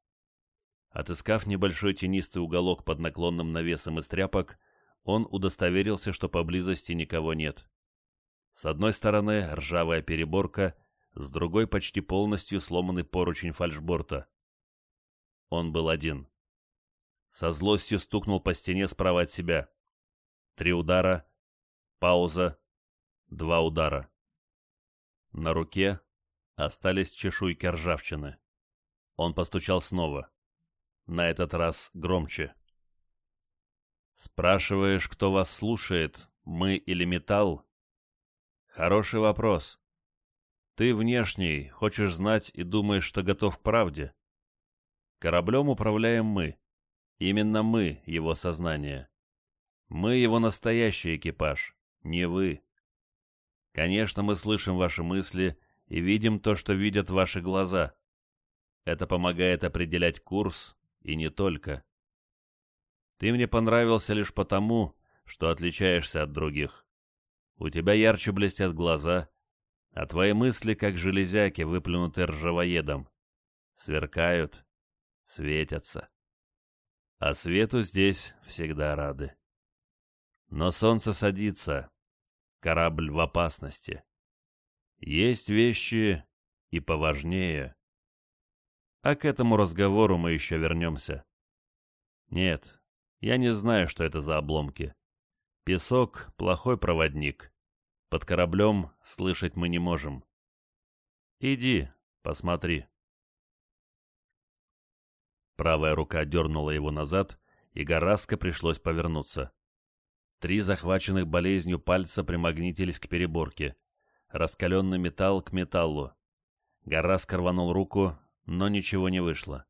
Отыскав небольшой тенистый уголок под наклонным навесом из тряпок, он удостоверился, что поблизости никого нет. С одной стороны ржавая переборка, с другой почти полностью сломанный поручень фальшборта. Он был один. Со злостью стукнул по стене справа от себя. Три удара, пауза, два удара. На руке остались чешуйки ржавчины. Он постучал снова. На этот раз громче. «Спрашиваешь, кто вас слушает, мы или металл?» «Хороший вопрос. Ты внешний, хочешь знать и думаешь, что готов к правде. Кораблем управляем мы. Именно мы, его сознание. Мы его настоящий экипаж, не вы. Конечно, мы слышим ваши мысли и видим то, что видят ваши глаза. Это помогает определять курс, и не только. Ты мне понравился лишь потому, что отличаешься от других. У тебя ярче блестят глаза, а твои мысли, как железяки, выплюнуты ржавоедом. Сверкают, светятся. А свету здесь всегда рады. Но солнце садится, корабль в опасности. Есть вещи и поважнее. А к этому разговору мы еще вернемся. Нет, я не знаю, что это за обломки. Песок — плохой проводник. Под кораблем слышать мы не можем. Иди, посмотри. Правая рука дернула его назад, и Гараско пришлось повернуться. Три захваченных болезнью пальца примагнитились к переборке. Раскаленный металл к металлу. Гараско рванул руку, но ничего не вышло.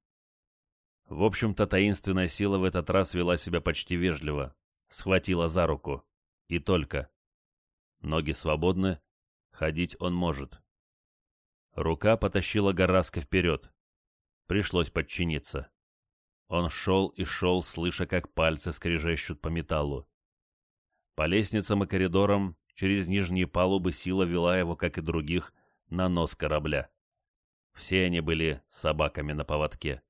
В общем-то, таинственная сила в этот раз вела себя почти вежливо. Схватила за руку. И только. Ноги свободны, ходить он может. Рука потащила Гараска вперед. Пришлось подчиниться. Он шел и шел, слыша, как пальцы скрежещут по металлу. По лестницам и коридорам, через нижние палубы сила вела его, как и других, на нос корабля. Все они были собаками на поводке.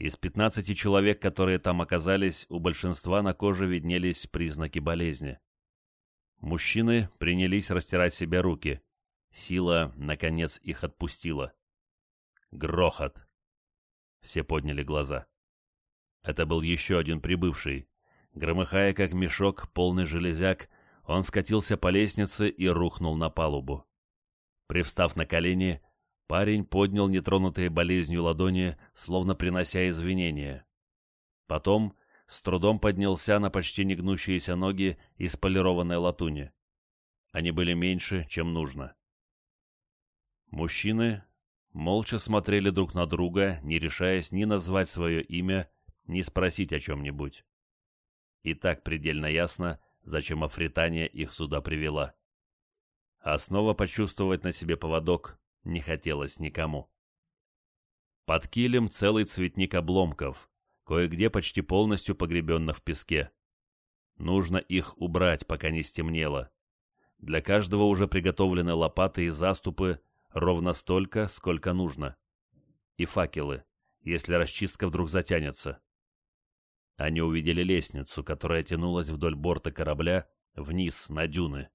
Из 15 человек, которые там оказались, у большинства на коже виднелись признаки болезни. Мужчины принялись растирать себе руки. Сила, наконец, их отпустила. Грохот. Все подняли глаза. Это был еще один прибывший. Громыхая, как мешок, полный железяк, он скатился по лестнице и рухнул на палубу. Привстав на колени, Парень поднял нетронутые болезнью ладони, словно принося извинения. Потом с трудом поднялся на почти негнущиеся ноги из полированной латуни. Они были меньше, чем нужно. Мужчины молча смотрели друг на друга, не решаясь ни назвать свое имя, ни спросить о чем-нибудь. И так предельно ясно, зачем Афритания их сюда привела. А снова почувствовать на себе поводок не хотелось никому. Под килем целый цветник обломков, кое-где почти полностью погребенных в песке. Нужно их убрать, пока не стемнело. Для каждого уже приготовлены лопаты и заступы ровно столько, сколько нужно. И факелы, если расчистка вдруг затянется. Они увидели лестницу, которая тянулась вдоль борта корабля вниз, на дюны.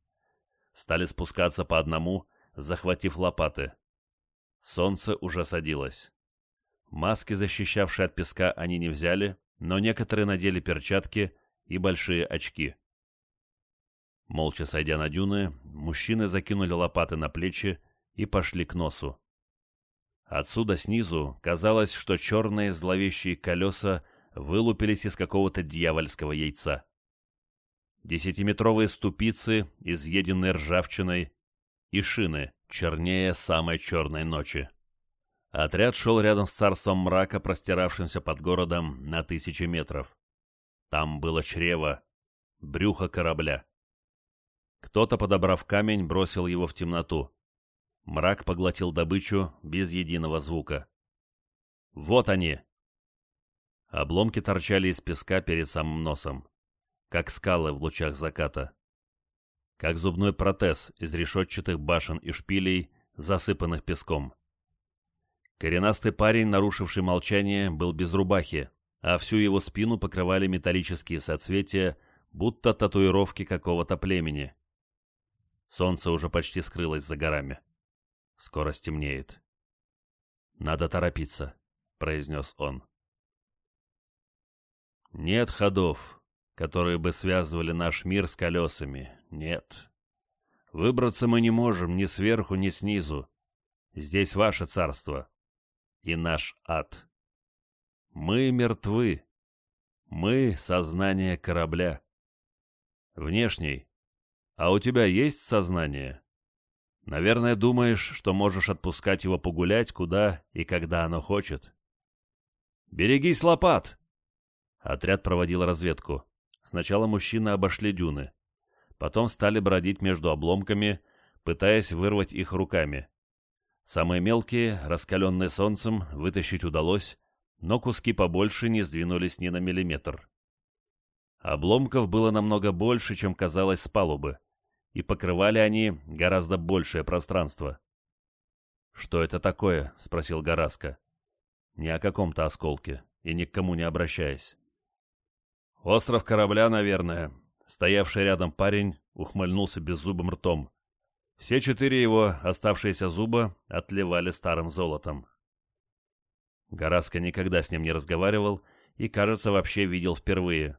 Стали спускаться по одному, захватив лопаты. Солнце уже садилось. Маски, защищавшие от песка, они не взяли, но некоторые надели перчатки и большие очки. Молча сойдя на дюны, мужчины закинули лопаты на плечи и пошли к носу. Отсюда снизу казалось, что черные зловещие колеса вылупились из какого-то дьявольского яйца. Десятиметровые ступицы, изъеденные ржавчиной, и шины, чернее самой черной ночи. Отряд шел рядом с царством мрака, простиравшимся под городом на тысячи метров. Там было чрево, брюхо корабля. Кто-то, подобрав камень, бросил его в темноту. Мрак поглотил добычу без единого звука. «Вот они!» Обломки торчали из песка перед самым носом, как скалы в лучах заката как зубной протез из решетчатых башен и шпилей, засыпанных песком. Коренастый парень, нарушивший молчание, был без рубахи, а всю его спину покрывали металлические соцветия, будто татуировки какого-то племени. Солнце уже почти скрылось за горами. Скоро стемнеет. «Надо торопиться», — произнес он. «Нет ходов, которые бы связывали наш мир с колесами. Нет. Выбраться мы не можем ни сверху, ни снизу. Здесь ваше царство и наш ад. Мы мертвы. Мы — сознание корабля. Внешний. А у тебя есть сознание? Наверное, думаешь, что можешь отпускать его погулять, куда и когда оно хочет. «Берегись лопат!» Отряд проводил разведку. Сначала мужчины обошли дюны. Потом стали бродить между обломками, пытаясь вырвать их руками. Самые мелкие, раскаленные солнцем, вытащить удалось, но куски побольше не сдвинулись ни на миллиметр. Обломков было намного больше, чем казалось с палубы, и покрывали они гораздо большее пространство. «Что это такое?» — спросил Гораска. «Не о каком-то осколке, и ни к кому не обращаясь». «Остров корабля, наверное». Стоявший рядом парень ухмыльнулся беззубым ртом. Все четыре его оставшиеся зуба отливали старым золотом. Гораска никогда с ним не разговаривал и, кажется, вообще видел впервые.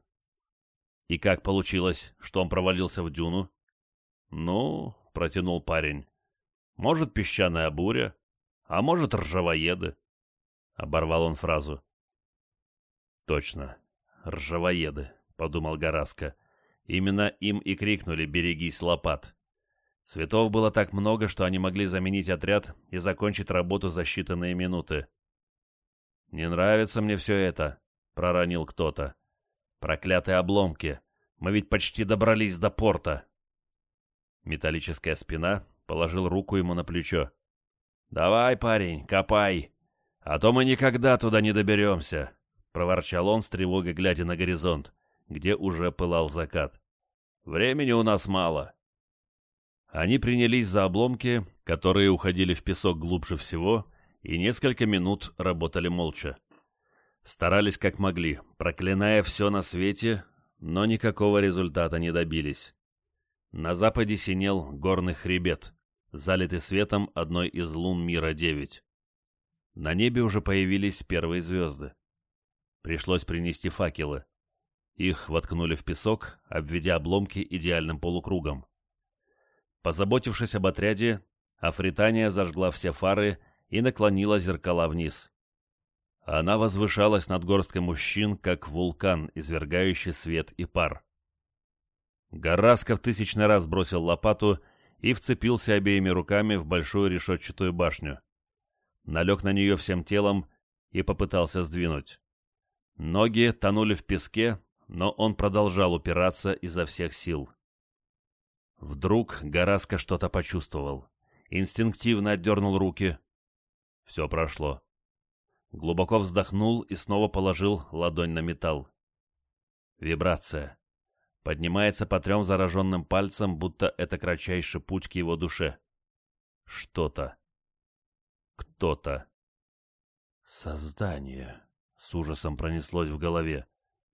И как получилось, что он провалился в дюну? Ну, протянул парень. Может, песчаная буря, а может, ржавоеды. Оборвал он фразу. Точно, ржавоеды, подумал Гораска. Именно им и крикнули «Берегись лопат!» Цветов было так много, что они могли заменить отряд и закончить работу за считанные минуты. «Не нравится мне все это», — проронил кто-то. «Проклятые обломки! Мы ведь почти добрались до порта!» Металлическая спина положил руку ему на плечо. «Давай, парень, копай, а то мы никогда туда не доберемся», — проворчал он с тревогой, глядя на горизонт, где уже пылал закат. «Времени у нас мало». Они принялись за обломки, которые уходили в песок глубже всего, и несколько минут работали молча. Старались как могли, проклиная все на свете, но никакого результата не добились. На западе синел горный хребет, залитый светом одной из лун мира-9. На небе уже появились первые звезды. Пришлось принести факелы. Их воткнули в песок, обведя обломки идеальным полукругом. Позаботившись об отряде, Афритания зажгла все фары и наклонила зеркала вниз. Она возвышалась над горсткой мужчин, как вулкан, извергающий свет и пар. Гораска в тысячный раз бросил лопату и вцепился обеими руками в большую решетчатую башню. Налег на нее всем телом и попытался сдвинуть. Ноги тонули в песке, но он продолжал упираться изо всех сил. Вдруг Гораска что-то почувствовал. Инстинктивно отдернул руки. Все прошло. Глубоко вздохнул и снова положил ладонь на металл. Вибрация. Поднимается по трем зараженным пальцам, будто это кратчайший путь к его душе. Что-то. Кто-то. Создание. С ужасом пронеслось в голове.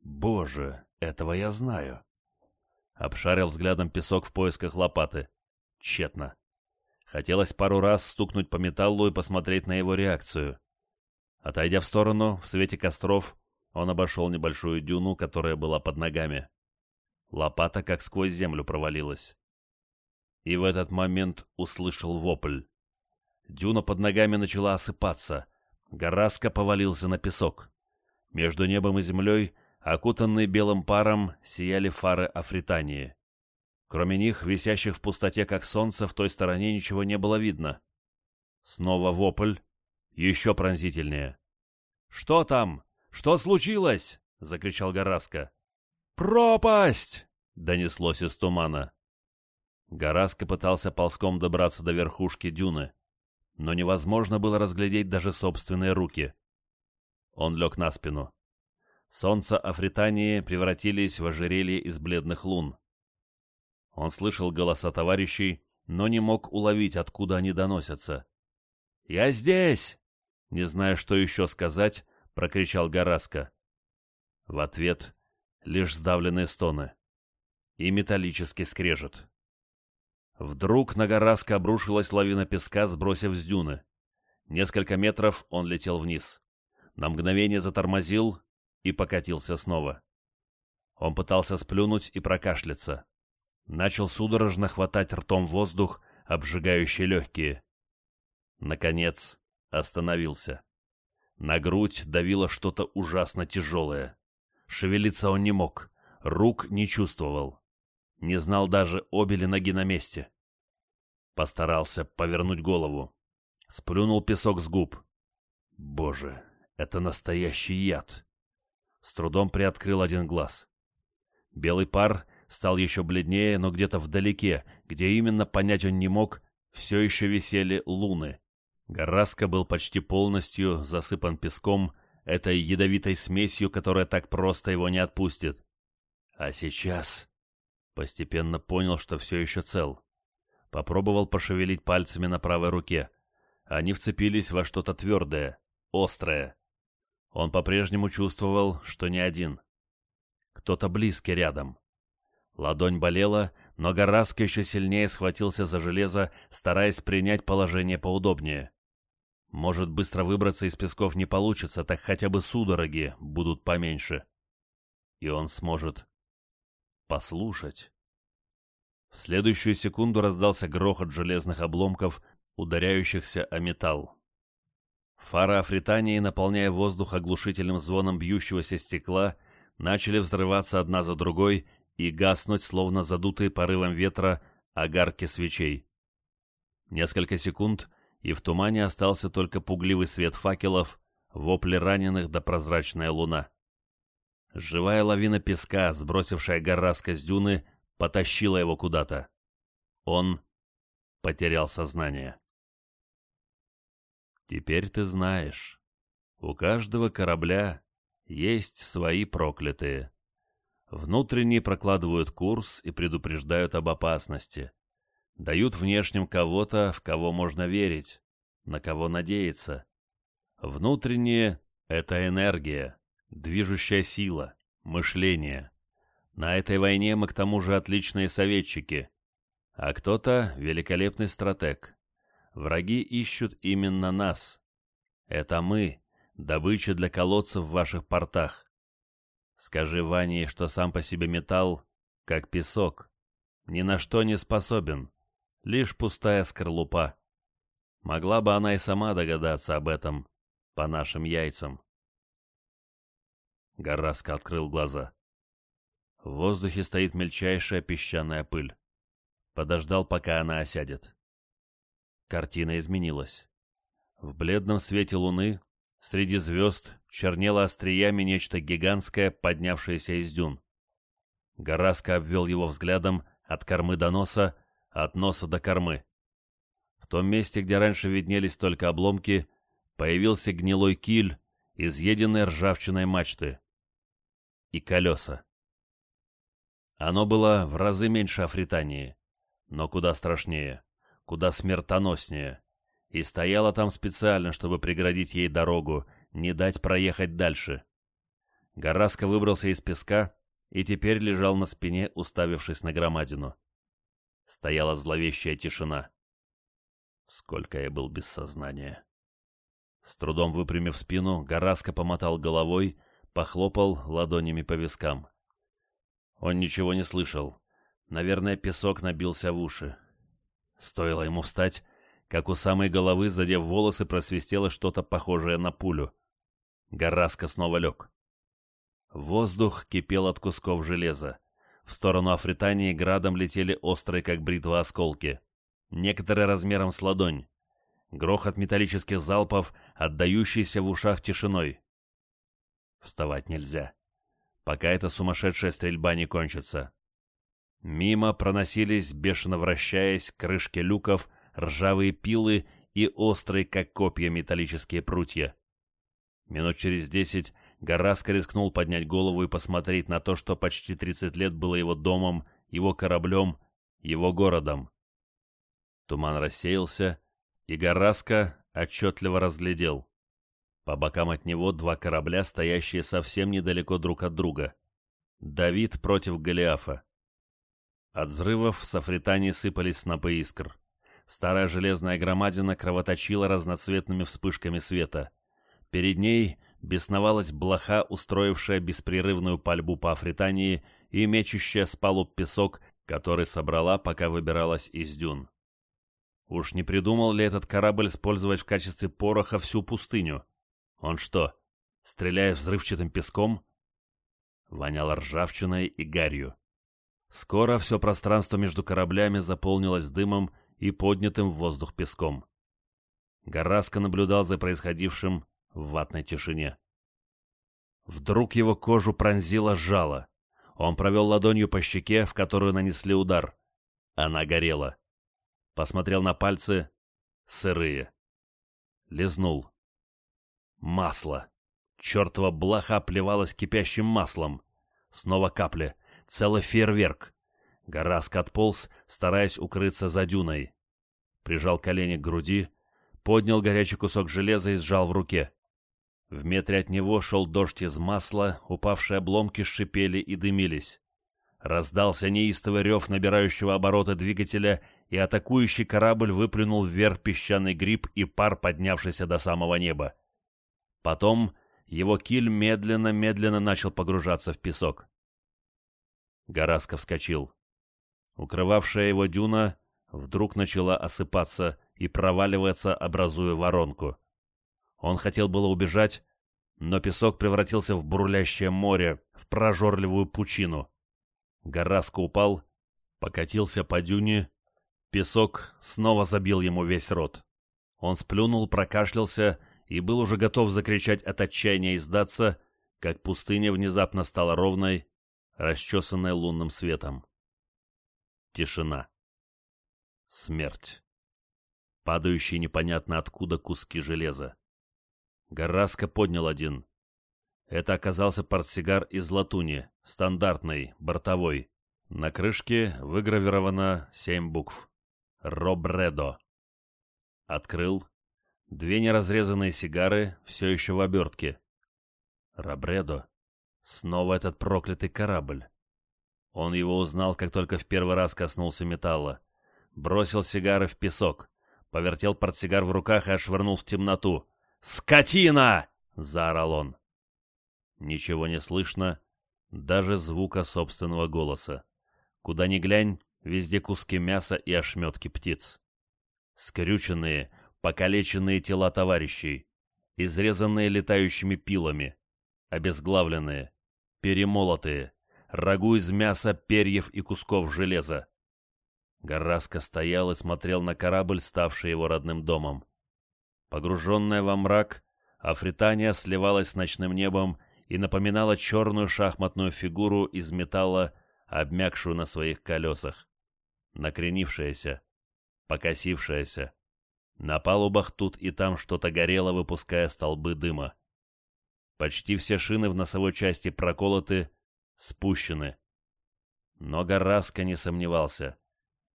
Боже, этого я знаю. Обшарил взглядом песок в поисках лопаты. Тщетно. Хотелось пару раз стукнуть по металлу и посмотреть на его реакцию. Отойдя в сторону, в свете костров, он обошел небольшую дюну, которая была под ногами. Лопата как сквозь землю провалилась. И в этот момент услышал вопль. Дюна под ногами начала осыпаться. Гораска повалился на песок. Между небом и землей Окутанные белым паром сияли фары Афритании. Кроме них, висящих в пустоте, как солнце, в той стороне ничего не было видно. Снова вопль, еще пронзительнее. «Что там? Что случилось?» — закричал Гораска. «Пропасть!» — донеслось из тумана. Гораска пытался ползком добраться до верхушки дюны, но невозможно было разглядеть даже собственные руки. Он лег на спину. Солнца Афритании превратились в ожерелье из бледных лун. Он слышал голоса товарищей, но не мог уловить, откуда они доносятся. «Я здесь!» Не зная, что еще сказать, прокричал Гораска. В ответ лишь сдавленные стоны и металлический скрежет. Вдруг на Гораска обрушилась лавина песка, сбросив с дюны. Несколько метров он летел вниз. На мгновение затормозил и покатился снова. Он пытался сплюнуть и прокашляться. Начал судорожно хватать ртом воздух, обжигающий легкие. Наконец, остановился. На грудь давило что-то ужасно тяжелое. Шевелиться он не мог, рук не чувствовал. Не знал даже, обе ли ноги на месте. Постарался повернуть голову. Сплюнул песок с губ. Боже, это настоящий яд. С трудом приоткрыл один глаз. Белый пар стал еще бледнее, но где-то вдалеке, где именно понять он не мог, все еще висели луны. Гораска был почти полностью засыпан песком, этой ядовитой смесью, которая так просто его не отпустит. А сейчас... Постепенно понял, что все еще цел. Попробовал пошевелить пальцами на правой руке. Они вцепились во что-то твердое, острое. Он по-прежнему чувствовал, что не один. Кто-то близкий рядом. Ладонь болела, но Гораска еще сильнее схватился за железо, стараясь принять положение поудобнее. Может, быстро выбраться из песков не получится, так хотя бы судороги будут поменьше. И он сможет послушать. В следующую секунду раздался грохот железных обломков, ударяющихся о металл. Фары Афритании, наполняя воздух оглушительным звоном бьющегося стекла, начали взрываться одна за другой и гаснуть, словно задутые порывом ветра, огарки свечей. Несколько секунд, и в тумане остался только пугливый свет факелов, вопли раненых да прозрачная луна. Живая лавина песка, сбросившая Гарраска с дюны, потащила его куда-то. Он потерял сознание. Теперь ты знаешь, у каждого корабля есть свои проклятые. Внутренние прокладывают курс и предупреждают об опасности. Дают внешним кого-то, в кого можно верить, на кого надеяться. Внутренние — это энергия, движущая сила, мышление. На этой войне мы к тому же отличные советчики, а кто-то — великолепный стратег. Враги ищут именно нас. Это мы, добыча для колодцев в ваших портах. Скажи Ване, что сам по себе металл, как песок, ни на что не способен, лишь пустая скорлупа. Могла бы она и сама догадаться об этом, по нашим яйцам. Гораска открыл глаза. В воздухе стоит мельчайшая песчаная пыль. Подождал, пока она осядет. Картина изменилась. В бледном свете луны Среди звезд чернело остриями нечто гигантское, поднявшееся из дюн. Гораска обвел его взглядом от кормы до носа, от носа до кормы. В том месте, где раньше виднелись только обломки, появился гнилой киль, изъеденный ржавчиной мачты. И колеса. Оно было в разы меньше Афритании, но куда страшнее, куда смертоноснее и стояла там специально, чтобы преградить ей дорогу, не дать проехать дальше. Гораска выбрался из песка и теперь лежал на спине, уставившись на громадину. Стояла зловещая тишина. Сколько я был без сознания. С трудом выпрямив спину, Гораска помотал головой, похлопал ладонями по вискам. Он ничего не слышал. Наверное, песок набился в уши. Стоило ему встать, как у самой головы, задев волосы, просвистело что-то похожее на пулю. Гораска снова лег. Воздух кипел от кусков железа. В сторону Афритании градом летели острые, как бритва, осколки. Некоторые размером с ладонь. Грохот металлических залпов, отдающийся в ушах тишиной. Вставать нельзя. Пока эта сумасшедшая стрельба не кончится. Мимо проносились, бешено вращаясь, крышки люков — ржавые пилы и острые, как копья, металлические прутья. Минут через десять Гараска рискнул поднять голову и посмотреть на то, что почти тридцать лет было его домом, его кораблем, его городом. Туман рассеялся, и Гараска отчетливо разглядел. По бокам от него два корабля, стоящие совсем недалеко друг от друга. Давид против Голиафа. От взрывов с Афритании сыпались снопы искр. Старая железная громадина кровоточила разноцветными вспышками света. Перед ней бесновалась блоха, устроившая беспрерывную пальбу по Афритании и мечущая с палуб песок, который собрала, пока выбиралась из дюн. Уж не придумал ли этот корабль использовать в качестве пороха всю пустыню? Он что, стреляет взрывчатым песком? Воняло ржавчиной и гарью. Скоро все пространство между кораблями заполнилось дымом и поднятым в воздух песком. Гараско наблюдал за происходившим в ватной тишине. Вдруг его кожу пронзило жало. Он провел ладонью по щеке, в которую нанесли удар. Она горела. Посмотрел на пальцы. Сырые. Лизнул. Масло. Чертова блоха плевалась кипящим маслом. Снова капли. Целый фейерверк. Гараск отполз, стараясь укрыться за дюной. Прижал колени к груди, поднял горячий кусок железа и сжал в руке. В метре от него шел дождь из масла, упавшие обломки шипели и дымились. Раздался неистовый рев набирающего обороты двигателя, и атакующий корабль выплюнул вверх песчаный гриб и пар, поднявшийся до самого неба. Потом его киль медленно-медленно начал погружаться в песок. Горасков вскочил. Укрывавшая его дюна вдруг начала осыпаться и проваливаться, образуя воронку. Он хотел было убежать, но песок превратился в бурлящее море, в прожорливую пучину. Гораско упал, покатился по дюне, песок снова забил ему весь рот. Он сплюнул, прокашлялся и был уже готов закричать от отчаяния и сдаться, как пустыня внезапно стала ровной, расчесанной лунным светом. Тишина. Смерть. Падающие непонятно откуда куски железа. Гараско поднял один. Это оказался портсигар из латуни, стандартный, бортовой. На крышке выгравировано семь букв. «Робредо». Открыл. Две неразрезанные сигары все еще в обертке. «Робредо». Снова этот проклятый корабль. Он его узнал, как только в первый раз коснулся металла. Бросил сигары в песок. Повертел портсигар в руках и отшвырнул в темноту. «Скотина!» — заорал он. Ничего не слышно, даже звука собственного голоса. Куда ни глянь, везде куски мяса и ошметки птиц. Скрюченные, покалеченные тела товарищей, изрезанные летающими пилами, обезглавленные, перемолотые, рагу из мяса, перьев и кусков железа. Гараска стоял и смотрел на корабль, ставший его родным домом. Погруженная во мрак, Афритания сливалась с ночным небом и напоминала черную шахматную фигуру из металла, обмякшую на своих колесах. Накренившаяся, покосившаяся. На палубах тут и там что-то горело, выпуская столбы дыма. Почти все шины в носовой части проколоты, спущены. Но Гараска не сомневался.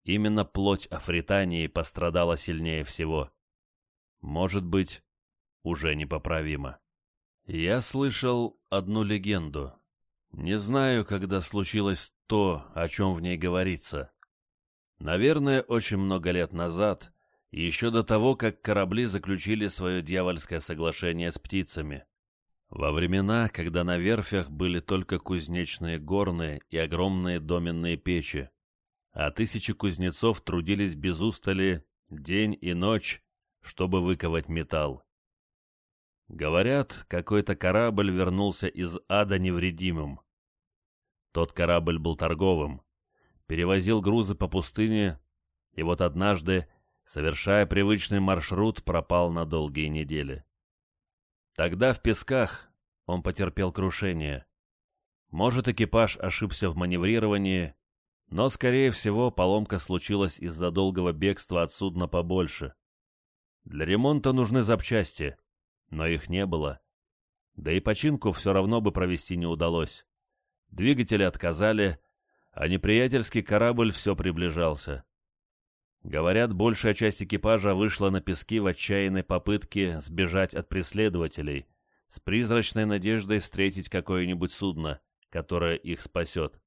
Именно плоть Афритании пострадала сильнее всего. Может быть, уже непоправимо. Я слышал одну легенду. Не знаю, когда случилось то, о чем в ней говорится. Наверное, очень много лет назад, еще до того, как корабли заключили свое дьявольское соглашение с птицами. Во времена, когда на верфях были только кузнечные горные и огромные доменные печи, а тысячи кузнецов трудились без устали день и ночь, чтобы выковать металл. Говорят, какой-то корабль вернулся из ада невредимым. Тот корабль был торговым, перевозил грузы по пустыне, и вот однажды, совершая привычный маршрут, пропал на долгие недели. Тогда в песках он потерпел крушение. Может, экипаж ошибся в маневрировании, но, скорее всего, поломка случилась из-за долгого бегства от судна побольше. Для ремонта нужны запчасти, но их не было. Да и починку все равно бы провести не удалось. Двигатели отказали, а неприятельский корабль все приближался. Говорят, большая часть экипажа вышла на пески в отчаянной попытке сбежать от преследователей, с призрачной надеждой встретить какое-нибудь судно, которое их спасет.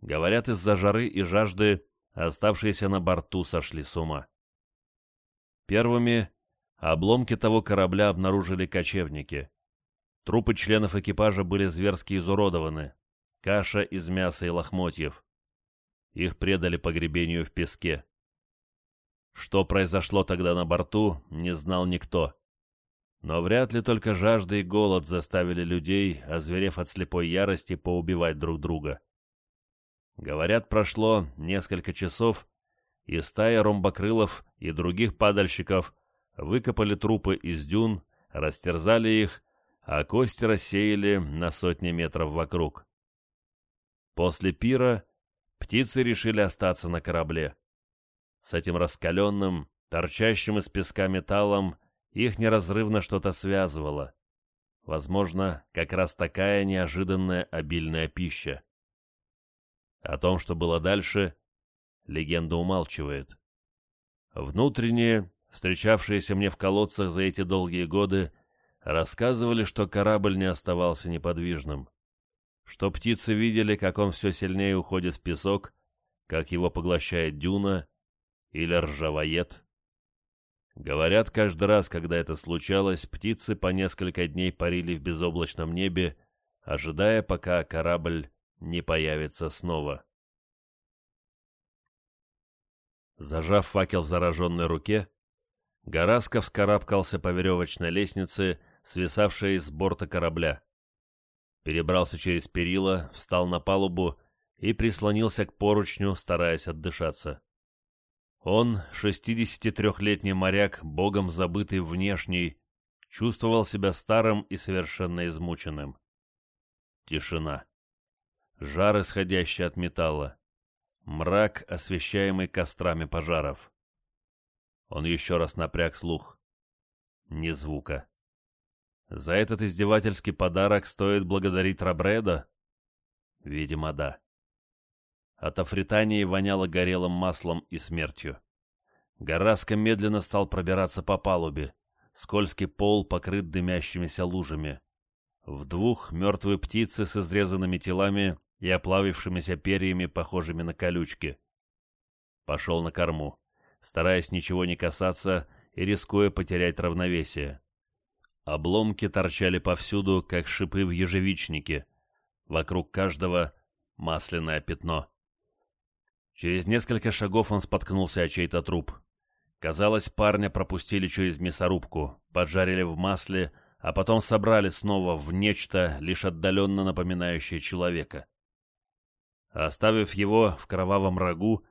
Говорят, из-за жары и жажды оставшиеся на борту сошли с ума. Первыми обломки того корабля обнаружили кочевники. Трупы членов экипажа были зверски изуродованы. Каша из мяса и лохмотьев. Их предали погребению в песке. Что произошло тогда на борту, не знал никто. Но вряд ли только жажда и голод заставили людей, озверев от слепой ярости, поубивать друг друга. Говорят, прошло несколько часов, и стая ромбокрылов и других падальщиков выкопали трупы из дюн, растерзали их, а кости рассеяли на сотни метров вокруг. После пира птицы решили остаться на корабле. С этим раскаленным, торчащим из песка металлом их неразрывно что-то связывало. Возможно, как раз такая неожиданная обильная пища. О том, что было дальше, легенда умалчивает. Внутренние, встречавшиеся мне в колодцах за эти долгие годы, рассказывали, что корабль не оставался неподвижным, что птицы видели, как он все сильнее уходит в песок, как его поглощает дюна или ржавоед. Говорят, каждый раз, когда это случалось, птицы по несколько дней парили в безоблачном небе, ожидая, пока корабль не появится снова. Зажав факел в зараженной руке, Горасков вскарабкался по веревочной лестнице, свисавшей с борта корабля. Перебрался через перила, встал на палубу и прислонился к поручню, стараясь отдышаться. Он, 63-летний моряк, богом забытый внешний, чувствовал себя старым и совершенно измученным. Тишина. Жар, исходящий от металла. Мрак, освещаемый кострами пожаров. Он еще раз напряг слух. Ни звука. За этот издевательский подарок стоит благодарить Рабреда? Видимо, да. От Афритании воняло горелым маслом и смертью. Гораска медленно стал пробираться по палубе. Скользкий пол покрыт дымящимися лужами. В двух мертвые птицы с изрезанными телами и оплавившимися перьями, похожими на колючки. Пошел на корму, стараясь ничего не касаться и рискуя потерять равновесие. Обломки торчали повсюду, как шипы в ежевичнике. Вокруг каждого масляное пятно. Через несколько шагов он споткнулся о чей-то труп. Казалось, парня пропустили через мясорубку, поджарили в масле, а потом собрали снова в нечто, лишь отдаленно напоминающее человека. Оставив его в кровавом рагу,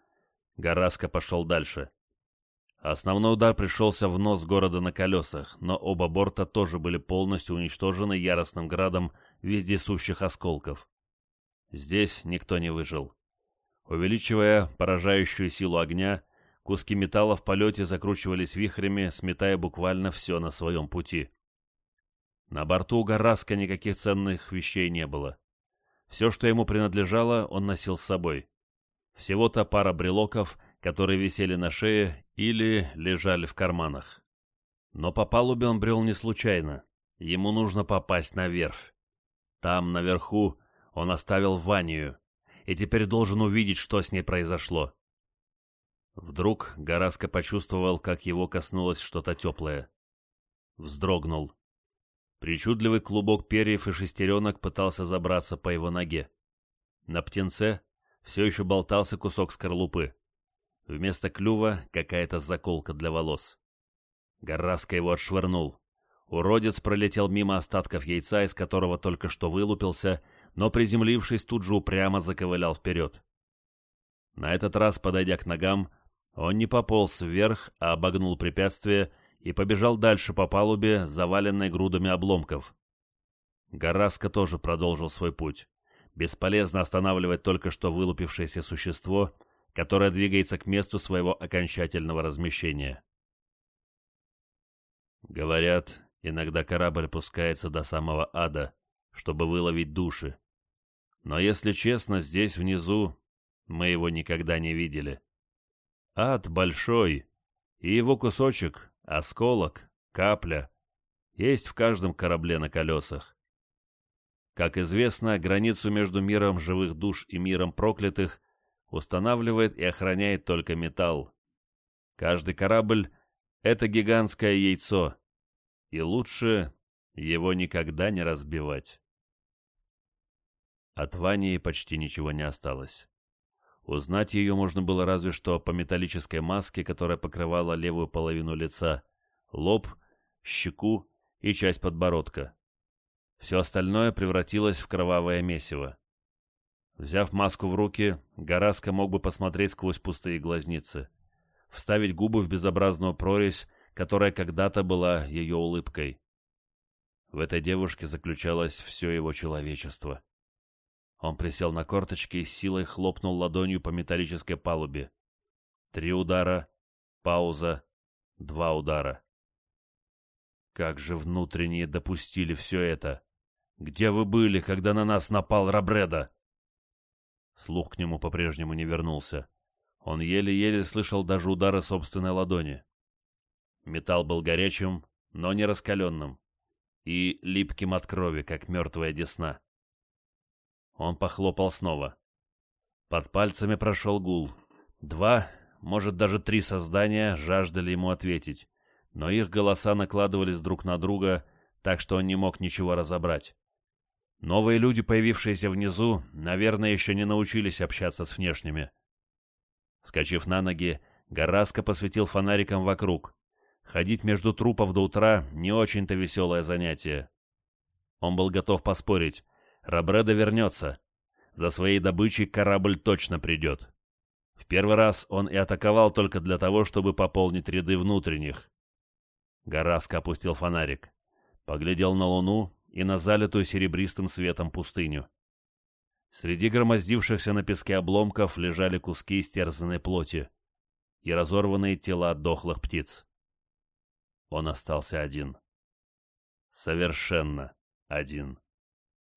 Гараска пошел дальше. Основной удар пришелся в нос города на колесах, но оба борта тоже были полностью уничтожены яростным градом вездесущих осколков. Здесь никто не выжил. Увеличивая поражающую силу огня, куски металла в полете закручивались вихрями, сметая буквально все на своем пути. На борту у Гараска никаких ценных вещей не было. Все, что ему принадлежало, он носил с собой. Всего-то пара брелоков, которые висели на шее или лежали в карманах. Но по палубе он брел не случайно. Ему нужно попасть на верфь. Там, наверху, он оставил Ванию, и теперь должен увидеть, что с ней произошло. Вдруг Гараско почувствовал, как его коснулось что-то теплое. Вздрогнул. Причудливый клубок перьев и шестеренок пытался забраться по его ноге. На птенце все еще болтался кусок скорлупы. Вместо клюва какая-то заколка для волос. Гараско его отшвырнул. Уродец пролетел мимо остатков яйца, из которого только что вылупился, но, приземлившись, тут же упрямо заковылял вперед. На этот раз, подойдя к ногам, он не пополз вверх, а обогнул препятствие и побежал дальше по палубе, заваленной грудами обломков. Гараска тоже продолжил свой путь. Бесполезно останавливать только что вылупившееся существо, которое двигается к месту своего окончательного размещения. Говорят, иногда корабль пускается до самого ада, чтобы выловить души. Но, если честно, здесь внизу мы его никогда не видели. Ад большой, и его кусочек, осколок, капля, есть в каждом корабле на колесах. Как известно, границу между миром живых душ и миром проклятых устанавливает и охраняет только металл. Каждый корабль — это гигантское яйцо, и лучше его никогда не разбивать. От Вани почти ничего не осталось. Узнать ее можно было разве что по металлической маске, которая покрывала левую половину лица, лоб, щеку и часть подбородка. Все остальное превратилось в кровавое месиво. Взяв маску в руки, Гораска мог бы посмотреть сквозь пустые глазницы, вставить губы в безобразную прорезь, которая когда-то была ее улыбкой. В этой девушке заключалось все его человечество. Он присел на корточки и силой хлопнул ладонью по металлической палубе. Три удара, пауза, два удара. Как же внутренние допустили все это? Где вы были, когда на нас напал Рабреда? Слух к нему по-прежнему не вернулся. Он еле-еле слышал даже удары собственной ладони. Металл был горячим, но не раскаленным, и липким от крови, как мертвая десна. Он похлопал снова. Под пальцами прошел гул. Два, может даже три создания жаждали ему ответить, но их голоса накладывались друг на друга, так что он не мог ничего разобрать. Новые люди, появившиеся внизу, наверное, еще не научились общаться с внешними. Вскочив на ноги, Гараско посветил фонариком вокруг. Ходить между трупов до утра — не очень-то веселое занятие. Он был готов поспорить. Рабреда вернется. За своей добычей корабль точно придет. В первый раз он и атаковал только для того, чтобы пополнить ряды внутренних. Гараско опустил фонарик. Поглядел на луну и на залитую серебристым светом пустыню. Среди громоздившихся на песке обломков лежали куски истерзанной плоти и разорванные тела дохлых птиц. Он остался один. Совершенно один.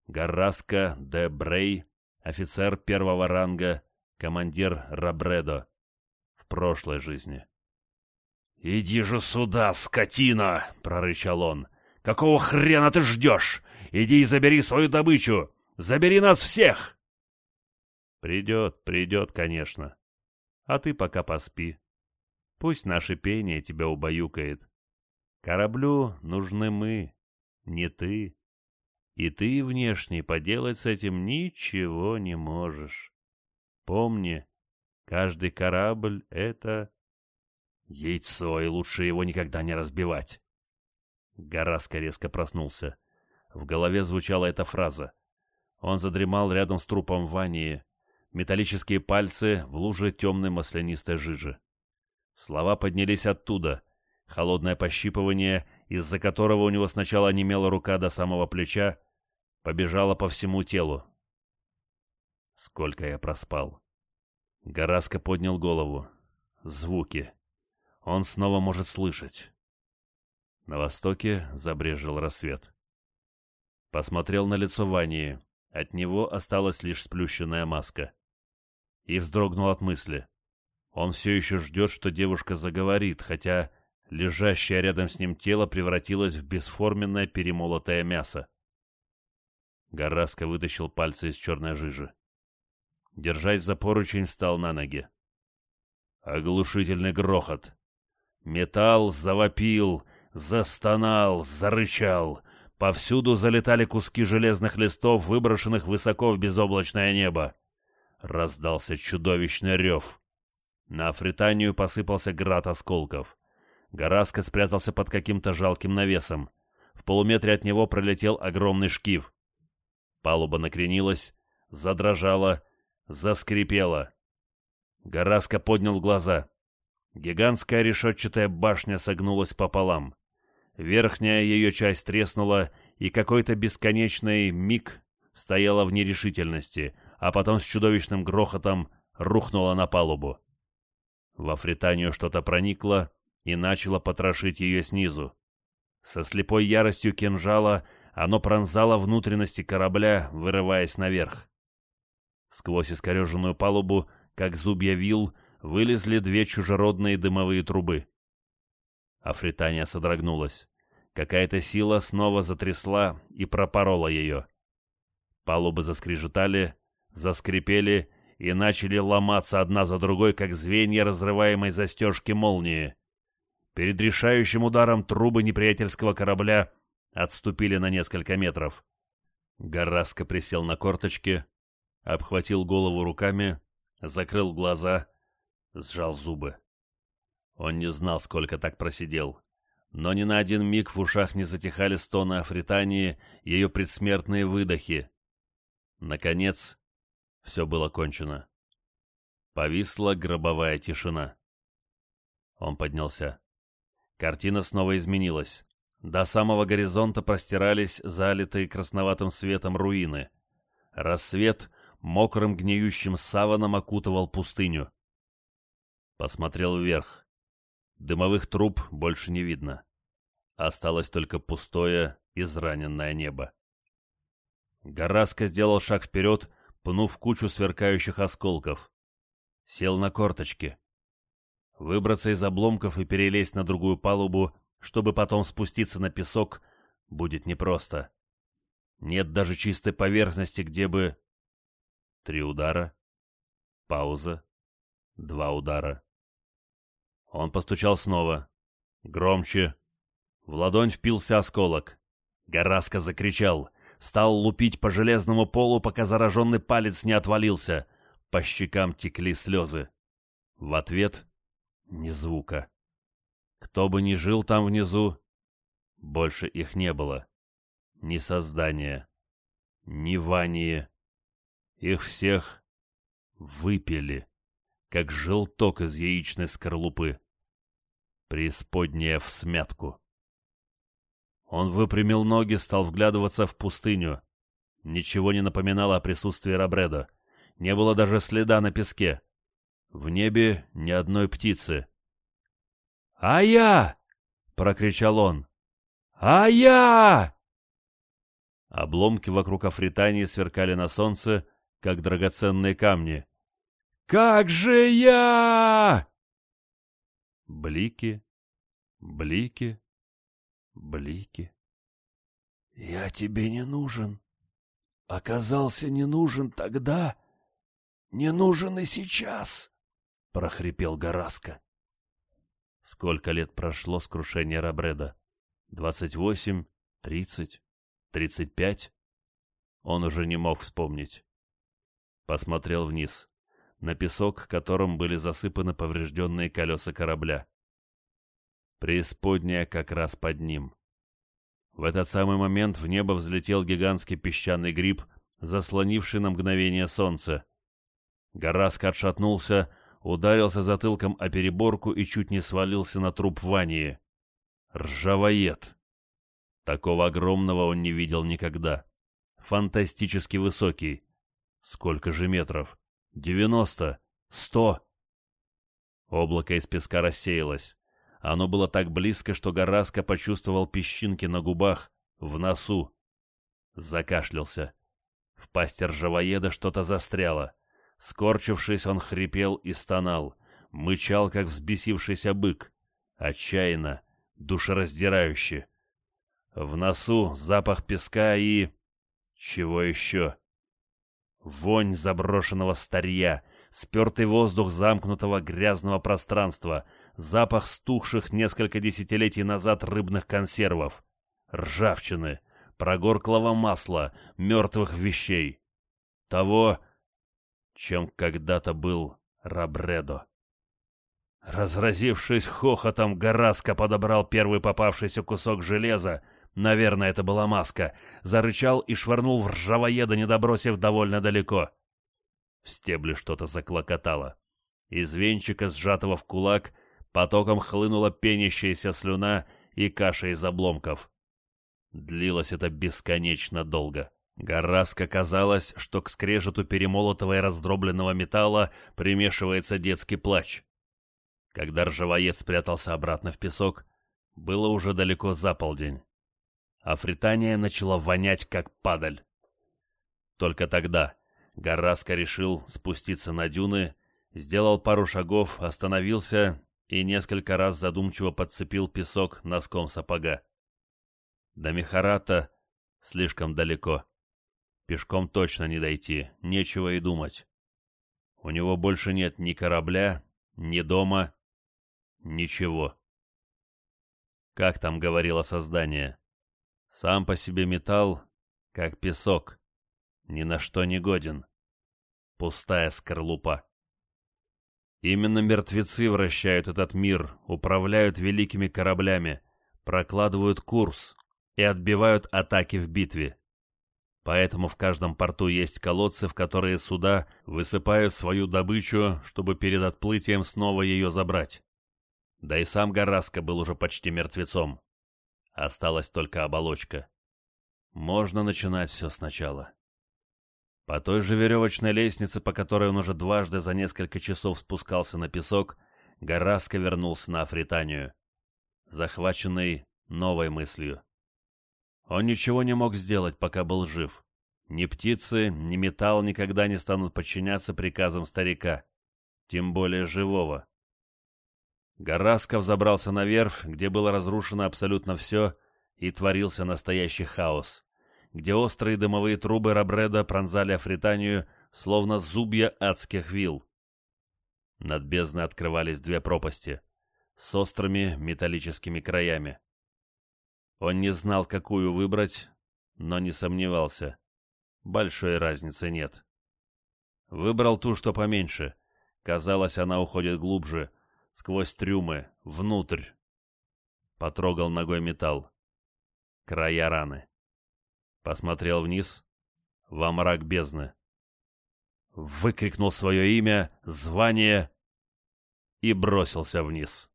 Гарраско де Брей, офицер первого ранга, командир Рабредо. В прошлой жизни. «Иди же сюда, скотина!» — прорычал он. «Какого хрена ты ждешь? Иди и забери свою добычу! Забери нас всех!» «Придет, придет, конечно. А ты пока поспи. Пусть наше пение тебя убаюкает. Кораблю нужны мы, не ты. И ты, внешне, поделать с этим ничего не можешь. Помни, каждый корабль — это... Яйцо, и лучше его никогда не разбивать. Гораска резко проснулся. В голове звучала эта фраза. Он задремал рядом с трупом Вани. Металлические пальцы в луже темной маслянистой жижи. Слова поднялись оттуда — Холодное пощипывание, из-за которого у него сначала онемела рука до самого плеча, побежало по всему телу. Сколько я проспал. Гораско поднял голову. Звуки. Он снова может слышать. На востоке забрежил рассвет. Посмотрел на лицо Вани. От него осталась лишь сплющенная маска. И вздрогнул от мысли. Он все еще ждет, что девушка заговорит, хотя Лежащее рядом с ним тело превратилось в бесформенное перемолотое мясо. Гораско вытащил пальцы из черной жижи. Держась за поручень, встал на ноги. Оглушительный грохот. Металл завопил, застонал, зарычал. Повсюду залетали куски железных листов, выброшенных высоко в безоблачное небо. Раздался чудовищный рев. На Афританию посыпался град осколков. Гораска спрятался под каким-то жалким навесом. В полуметре от него пролетел огромный шкив. Палуба накренилась, задрожала, заскрипела. Гораска поднял глаза. Гигантская решетчатая башня согнулась пополам. Верхняя ее часть треснула, и какой-то бесконечный миг стояла в нерешительности, а потом с чудовищным грохотом рухнула на палубу. Во Фританию что-то проникло, и начало потрошить ее снизу. Со слепой яростью кинжала оно пронзало внутренности корабля, вырываясь наверх. Сквозь искореженную палубу, как зубья вил, вылезли две чужеродные дымовые трубы. Афритания содрогнулась. Какая-то сила снова затрясла и пропорола ее. Палубы заскрежетали, заскрипели и начали ломаться одна за другой, как звенья разрываемой застежки молнии. Перед решающим ударом трубы неприятельского корабля отступили на несколько метров. Гараско присел на корточки, обхватил голову руками, закрыл глаза, сжал зубы. Он не знал, сколько так просидел. Но ни на один миг в ушах не затихали стоны Афритании, ее предсмертные выдохи. Наконец, все было кончено. Повисла гробовая тишина. Он поднялся. Картина снова изменилась. До самого горизонта простирались залитые красноватым светом руины. Рассвет мокрым гниющим саваном окутывал пустыню. Посмотрел вверх. Дымовых труб больше не видно. Осталось только пустое, израненное небо. Гораска сделал шаг вперед, пнув кучу сверкающих осколков. Сел на корточки. Выбраться из обломков и перелезть на другую палубу, чтобы потом спуститься на песок, будет непросто. Нет даже чистой поверхности, где бы... Три удара. Пауза. Два удара. Он постучал снова. Громче. В ладонь впился осколок. Гораска закричал. Стал лупить по железному полу, пока зараженный палец не отвалился. По щекам текли слезы. В ответ — ни звука. Кто бы ни жил там внизу, больше их не было. Ни создания, ни Вании. Их всех выпили, как желток из яичной скорлупы. Преисподняя в смятку. Он выпрямил ноги, стал вглядываться в пустыню. Ничего не напоминало о присутствии Рабредо. Не было даже следа на песке. В небе ни одной птицы. «А я!» — прокричал он. «А я!» Обломки вокруг Афритании сверкали на солнце, как драгоценные камни. «Как же я!» Блики, блики, блики. «Я тебе не нужен. Оказался не нужен тогда, не нужен и сейчас», — прохрипел Гораска. Сколько лет прошло с крушения Рабреда? Двадцать восемь, тридцать, тридцать пять? Он уже не мог вспомнить. Посмотрел вниз, на песок, которым были засыпаны поврежденные колеса корабля преисподняя как раз под ним. В этот самый момент в небо взлетел гигантский песчаный гриб, заслонивший на мгновение солнце. Гораска отшатнулся, ударился затылком о переборку и чуть не свалился на труп Вании. Ржавоед! Такого огромного он не видел никогда. Фантастически высокий. Сколько же метров? Девяносто? Сто? Облако из песка рассеялось. Оно было так близко, что Гораска почувствовал песчинки на губах, в носу. Закашлялся. В пасти ржавоеда что-то застряло. Скорчившись, он хрипел и стонал, мычал, как взбесившийся бык. Отчаянно, душераздирающе. В носу запах песка и... Чего еще? Вонь заброшенного старья, спертый воздух замкнутого грязного пространства, запах стухших несколько десятилетий назад рыбных консервов, ржавчины, прогорклого масла, мертвых вещей. Того, чем когда-то был Рабредо. Разразившись хохотом, Гараска подобрал первый попавшийся кусок железа, наверное, это была маска, зарычал и швырнул в ржавоеда, не добросив довольно далеко. В стебле что-то заклокотало. Из венчика, сжатого в кулак, потоком хлынула пенящаяся слюна и каша из обломков. Длилось это бесконечно долго. Гораско казалось, что к скрежету перемолотого и раздробленного металла примешивается детский плач. Когда ржавоед спрятался обратно в песок, было уже далеко за полдень. А Фритания начала вонять, как падаль. Только тогда Гараско решил спуститься на дюны, сделал пару шагов, остановился и несколько раз задумчиво подцепил песок носком сапога. До Мехарата слишком далеко. Пешком точно не дойти, нечего и думать. У него больше нет ни корабля, ни дома, ничего. Как там говорило создание? Сам по себе металл, как песок, ни на что не годен. Пустая скорлупа. Именно мертвецы вращают этот мир, управляют великими кораблями, прокладывают курс и отбивают атаки в битве. Поэтому в каждом порту есть колодцы, в которые суда высыпают свою добычу, чтобы перед отплытием снова ее забрать. Да и сам Гараска был уже почти мертвецом. Осталась только оболочка. Можно начинать все сначала. По той же веревочной лестнице, по которой он уже дважды за несколько часов спускался на песок, Гараска вернулся на Афританию, захваченный новой мыслью. Он ничего не мог сделать, пока был жив. Ни птицы, ни металл никогда не станут подчиняться приказам старика, тем более живого. Горасков забрался на верфь, где было разрушено абсолютно все, и творился настоящий хаос, где острые дымовые трубы Рабреда пронзали Афританию, словно зубья адских вил. Над бездной открывались две пропасти с острыми металлическими краями. Он не знал, какую выбрать, но не сомневался. Большой разницы нет. Выбрал ту, что поменьше. Казалось, она уходит глубже, сквозь трюмы, внутрь. Потрогал ногой металл. Края раны. Посмотрел вниз, во мрак бездны. Выкрикнул свое имя, звание и бросился вниз.